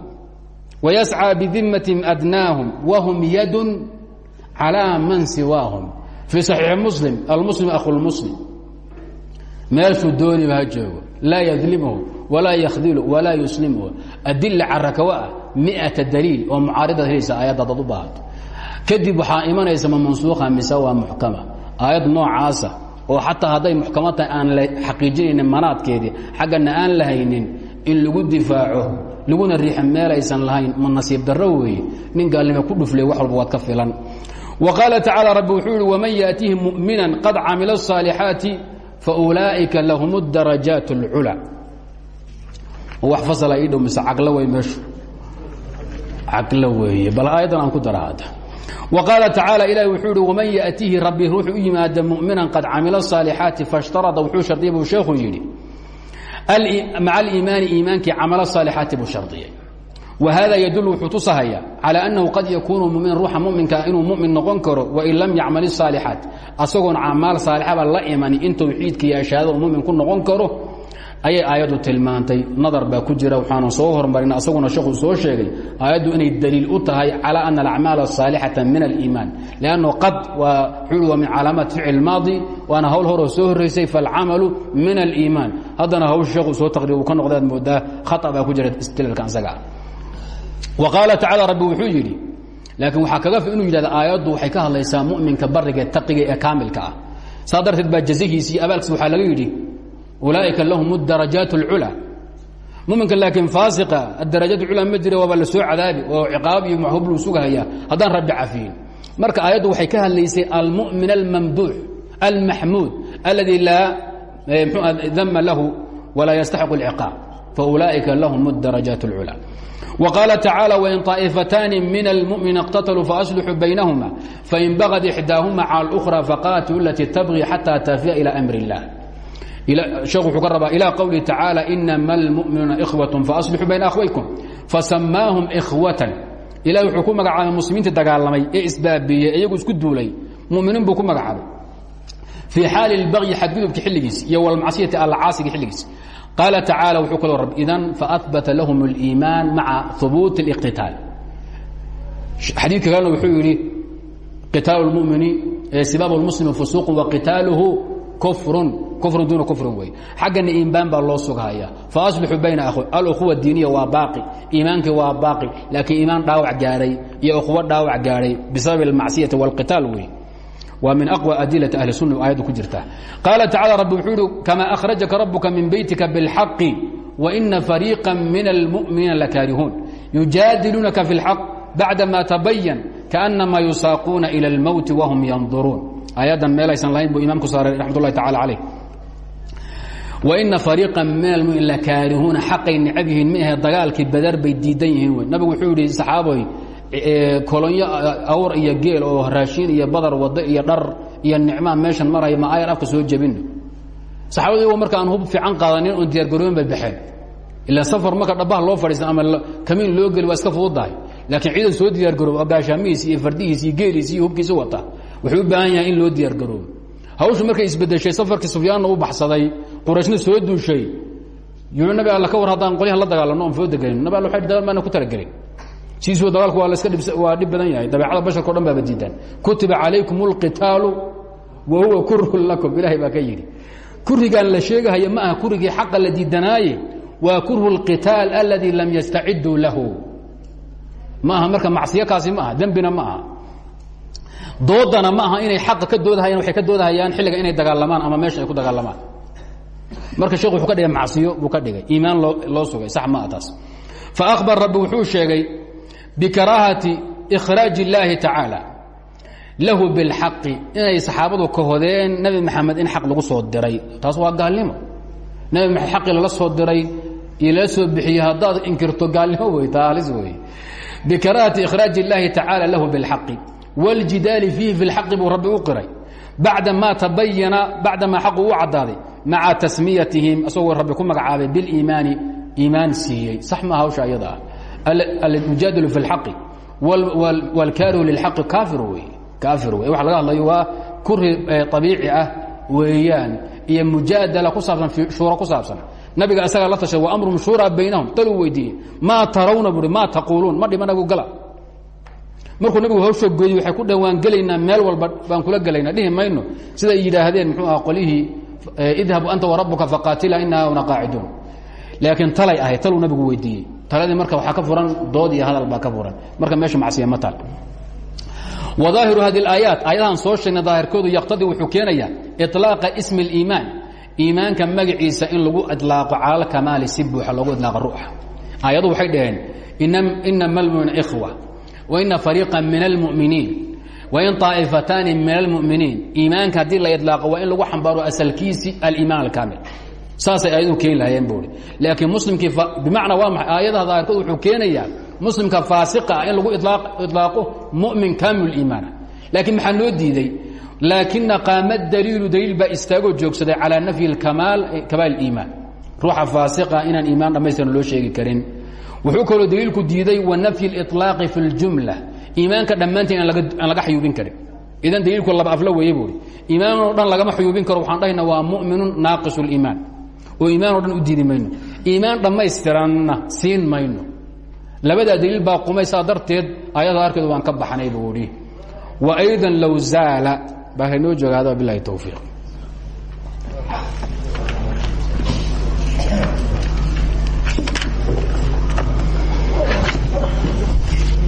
wayascى bidimatihim adnaahum wahum yadun calى man siwaahum fii صaxiixi muslim almuslim akhu lmuslim meeshuu dooniba ha joogo laa yadlimhu walaa yakdilu walaa yuslimhu adila carakawa ah miata daliil oo mucaaridad helaysa aayadda adaad u baahato kadib waxaa imanaysa ma mansuukha mise waa muxkama aayad noocaasa oo xataa hadday muxkamo tahay aan la xaqiijinaynin manaadkeedii xaggana aan la haynin in lagu difaaco laguna riixa meelaysan lahayn ma nasiib darro weeye nin gaalnimo ku dhuflay wax walba waad ka filan wa qaala tacaala rabbi wuxuu yihi waman yaatihi mu'minan qad camila الصaalixaati faulaaئika lahum اdarajaat اlculى wax fasla ii dhow mise caglo wey meeshu caglo weeye bal aayaddan aan ku dara hadda wa qaala tacaala ilahi wuxuu ihi waman yaأtihi rabbi ruuxu u yimaada mu'minan qad camila الصaalixaati faاshtarada wuxuu shardiya buu sheekhu yidhi maca aliimaani iimaankii camalo saalixaati buu shardiyay. Wa hada yadul wuxuu tusahaya calى annahu qad yakuunu muminan ruuxa muminka inuu mumin noqon karo wain lam yacmal isaalixaat asagoon camaal saalixaba la imanin in towxiidkiiyo ashaadada uu mumin ku noqon karo ayay aayaddu tilmaantay nadar baa ku jira waxaanu soo hormarin asaguna sheekhu soo sheegay aayaddu inay daliil u tahay calى ana alacmaal الsaalixata min aliimaan lanno qad waa xul waa min calaamaat ficl maadi waana hawl horoo soo horaysay faاlcamalu min aliimaan haddana hawsha sheekhu soo taqriib uu ka noqdaad moodaa khaa baa ku jira istidlaalka asaga wa qaala tacala rabbi wuxuu yidhi laakiin waxaa kaga fi inuu yidhahda aayaddu waxay ka hadlaysaa mu'minka bariga ee taqiga ee kaamilka ah saa darteed baa jazihiisi iyo abaalkiis waxaa laga yidhi ulaaئika lahum اdarajaat اlculى muminka laakiin faasiqa adarajaat اculى ma jira waaba la soo cadaabi oo ciqaab iyo maxuub luu sugahaya haddaan rabbi cafiyin marka aayaddu waxay ka hadlaysay almu'min almamduux almaxmuud aladi laa dama lahu walaa yastaxiq اlciqaab faulaa'ika lahum اdarajaat اlculى وqاaل تaعaaلى وin طاaئفataani min الmؤمiن اqtatlوu faأصلxuu baynahma fain bagd إxdاahma calى الأخرى faqاatiluu اlatي تbغي xatى tafiya إilى أmr الlah sheekhu wuxuu ka rabaa ilى qwlihi tacaalى inama اlmuؤminuuna إkhwaة faأصlixuu bayna أkhwaykum fasamaahum إkhwaةan ilahi wuxuu ku magacaabay muslimiintii dagaalamay ee isbaabiyey iyagu isku duulay muminiin buu ku magacaabay fii xaali اlbagyi xadgudubka xilligiis iyo wlmacsiyati alcaasiga xilligiis qaala tacaalى wuxuu kaloo rab idan faأhbata lahum اliimaan maca hubuuti اliqtitaal xadiidka kalena wuxuu yidhi qitaalu اlmumini sibaab اlmuslimi fusuuqu waqitaaluhu kufrun kufrun duuna kufrin wey xaggana iimaan baa loo sugahaya faaslixuu bayna alukhuwa diiniya waa baaqi iimaankii waa baaqi laakiin iimaan dhaawac gaadhay iyo ukhuwo dhaawac gaadhay bisabab اlmacsiyati wاlqitaal wey waa min aqوى adilaة ahli sunna aayaddu ku jirta qaala tacala rabbi wuxuu ihi kamaa akhrajaka rabuka min beytika biاlxaqi waina fariiqa min almu'miniina lakaarihuun yujaadiluunaka fi اlxaq bacdama tabayan kaأnama yusaaquuna ilى اlmowti wahum yanduruun aayaddan meelaysan lahayn buu imam ku saaray raxmat ullahi tacala calayh waina fariiqa min almumin lakaarihuuna xaqay necab yihiin ahe dagaalkii badar bay diidan yihiin nabigu wuxuu yidhi saxaaboy kolonyo awr iyo geel oo raashiin iyo badar wado iyo dhar iyo nicmaan meeshan maraya ma ayar afka soo jebino saxaabadu iyagoo aan hub fiican qaadanin oon diyaargarooben bay baxeen. Ilaa safar marka dhabaha loo fadhiista ama kamiin loo geli waa iska laakiin ciidan soo diyaargaroobo oo gaashaamihiisi iyo fardihiisi iyo geeliisi iyo hubkiisi wata. Wuxuu baahan yahay in loo diyaargaroobo hawshu markay isbedeshay safarkii sufyaanna u baxsaday qurayshna soo duushay. Yuu nabi alla ka war haddaan qolyahan la dagaalano oon foo degelin nabi waxay dagaal maana ku talagelin siisuu dagaalku waa laska waa dhib badan yahay. Dabeecada basharka o dhan baaba diidaan. Kutiba calaykum اlqitaalu wa huwa kurhun lakum. Ilahay baa ka yidhi. Kurigaan la sheegahaya ma aha kurigii xaqa la diidanaaye. Waa kurhu اlqitaal aladi lam yastaciduu lahu. Ma aha marka macsiyo kaasi ma aha. Dembina ma aha. Doodana ma aha inay xaqa ka doodahayaan waxay ka doodahayaan xilliga inay dagaalamaan ama meesha ay ku dagaalamaan marka sheekh wuxuu ka dhigay macsiyo buu ka dhigay. Iimaan loo sugay sax maa taas fa akhbar rabbi wuxuu sheegay bikaraahati ikhraaji illaahi tacaala lahu bilxaqi inay saxaabadu kahodeen nebi maxamed in xaq lagu soo diray. Taas waa gaalnimo. Nebi maxamed xaqii lala soo diray iyo lala soo bixiyey haddaad inkirto gaalnimo wey taa halis wey bikaraahati ikhraaji illaahi tacaala lahu bilxaqi wاljidaali fiihi fi lxaqi buu rabbi u qiray bacdamaa tabayana bacdamaa xaqu u caddaaday maca tasmiyatihim isagoo rabbi ku magacaabay biliimaani iimaan siiyey sax ma hawsha ayada ah almujaadilu fi اlxaqi wاlkaarihu lilxaqi kaafir wey kaafir wey waxa laga hadlayo waa kuri abiici ah weeyaan iyo mujaadala ku saabsan shuuro ku saabsan nabiga isagaa la tashay wa amrum shuuraa baynahum taluu weydiiyey maa tarawna buui maa taquuluun ma dhimanagu gala markuu nabigu hawsoo gooyey waxay ku dhawaan gelaynaa meel walba baan kula gelayna dhihi mayno siday yidhaahdeen muxuu aha qolihii eh, idhabu anta warabbuka faqaatila inana qaaciduun. Laakiin talay ahayd taluu nabigu weydiiyey. Taladii marka waxaa ka furan dood iyo hadal baa ka furan. Marka meesha macsiya ma tal wadaahiru hadi alaayaat aayadahan soo sheegnay daahirkoodu yaqtadii wuxuu keenayaa iطlaaqa ismi اliimaan iimaanka magaciisa in lagu idlaaqo cala alkamaali si buuxa loogu idlaaqa ruuxa aayadu waxay dhaheen inama almumin ikhwa waina fariiqa min almuminiin wain طaa'ifataani min almuminiin iimaanka haddii la idlaaqo waa in lagu xambaaro asalkiisi aliimaan alkaamil saasay ayaduhu keeni lahayeen buui laakiin muslimkii bimacnaa waa maay aayadaha daahirkoodu wuxuu keenayaa muslimka faasiqa ah in lagu ilaaqo mumin kaamil iimaana laakiin maxaa loo diiday laakina qaama daliilu daliil baa istaagoo joogsaday calaa nafyi kamaal kamaal iimaan ruuxa faasiqa inaan iimaan dhammaystiran loo sheegi karin wuxuu kaloo daliilku diiday wa nafyi اliطlaaqi fi اljumla iimaanka dhammaantiin aan laga xayuubin karin idan daliilku laba afla weeye buuri iimaan oo dhan lagama xuyuubin karo waxaan dhahayna waa mu'minun naaqis اliimaan oo iimaan o dhan u diidi mayno iimaan dhammaystiranna siin mayno labadaa daliil baa qumay saa darteed ayada arkeedu waan ka baxnay buu idhi wa aydan low zaala baa kaynoo jooga hada bilahi towfiiq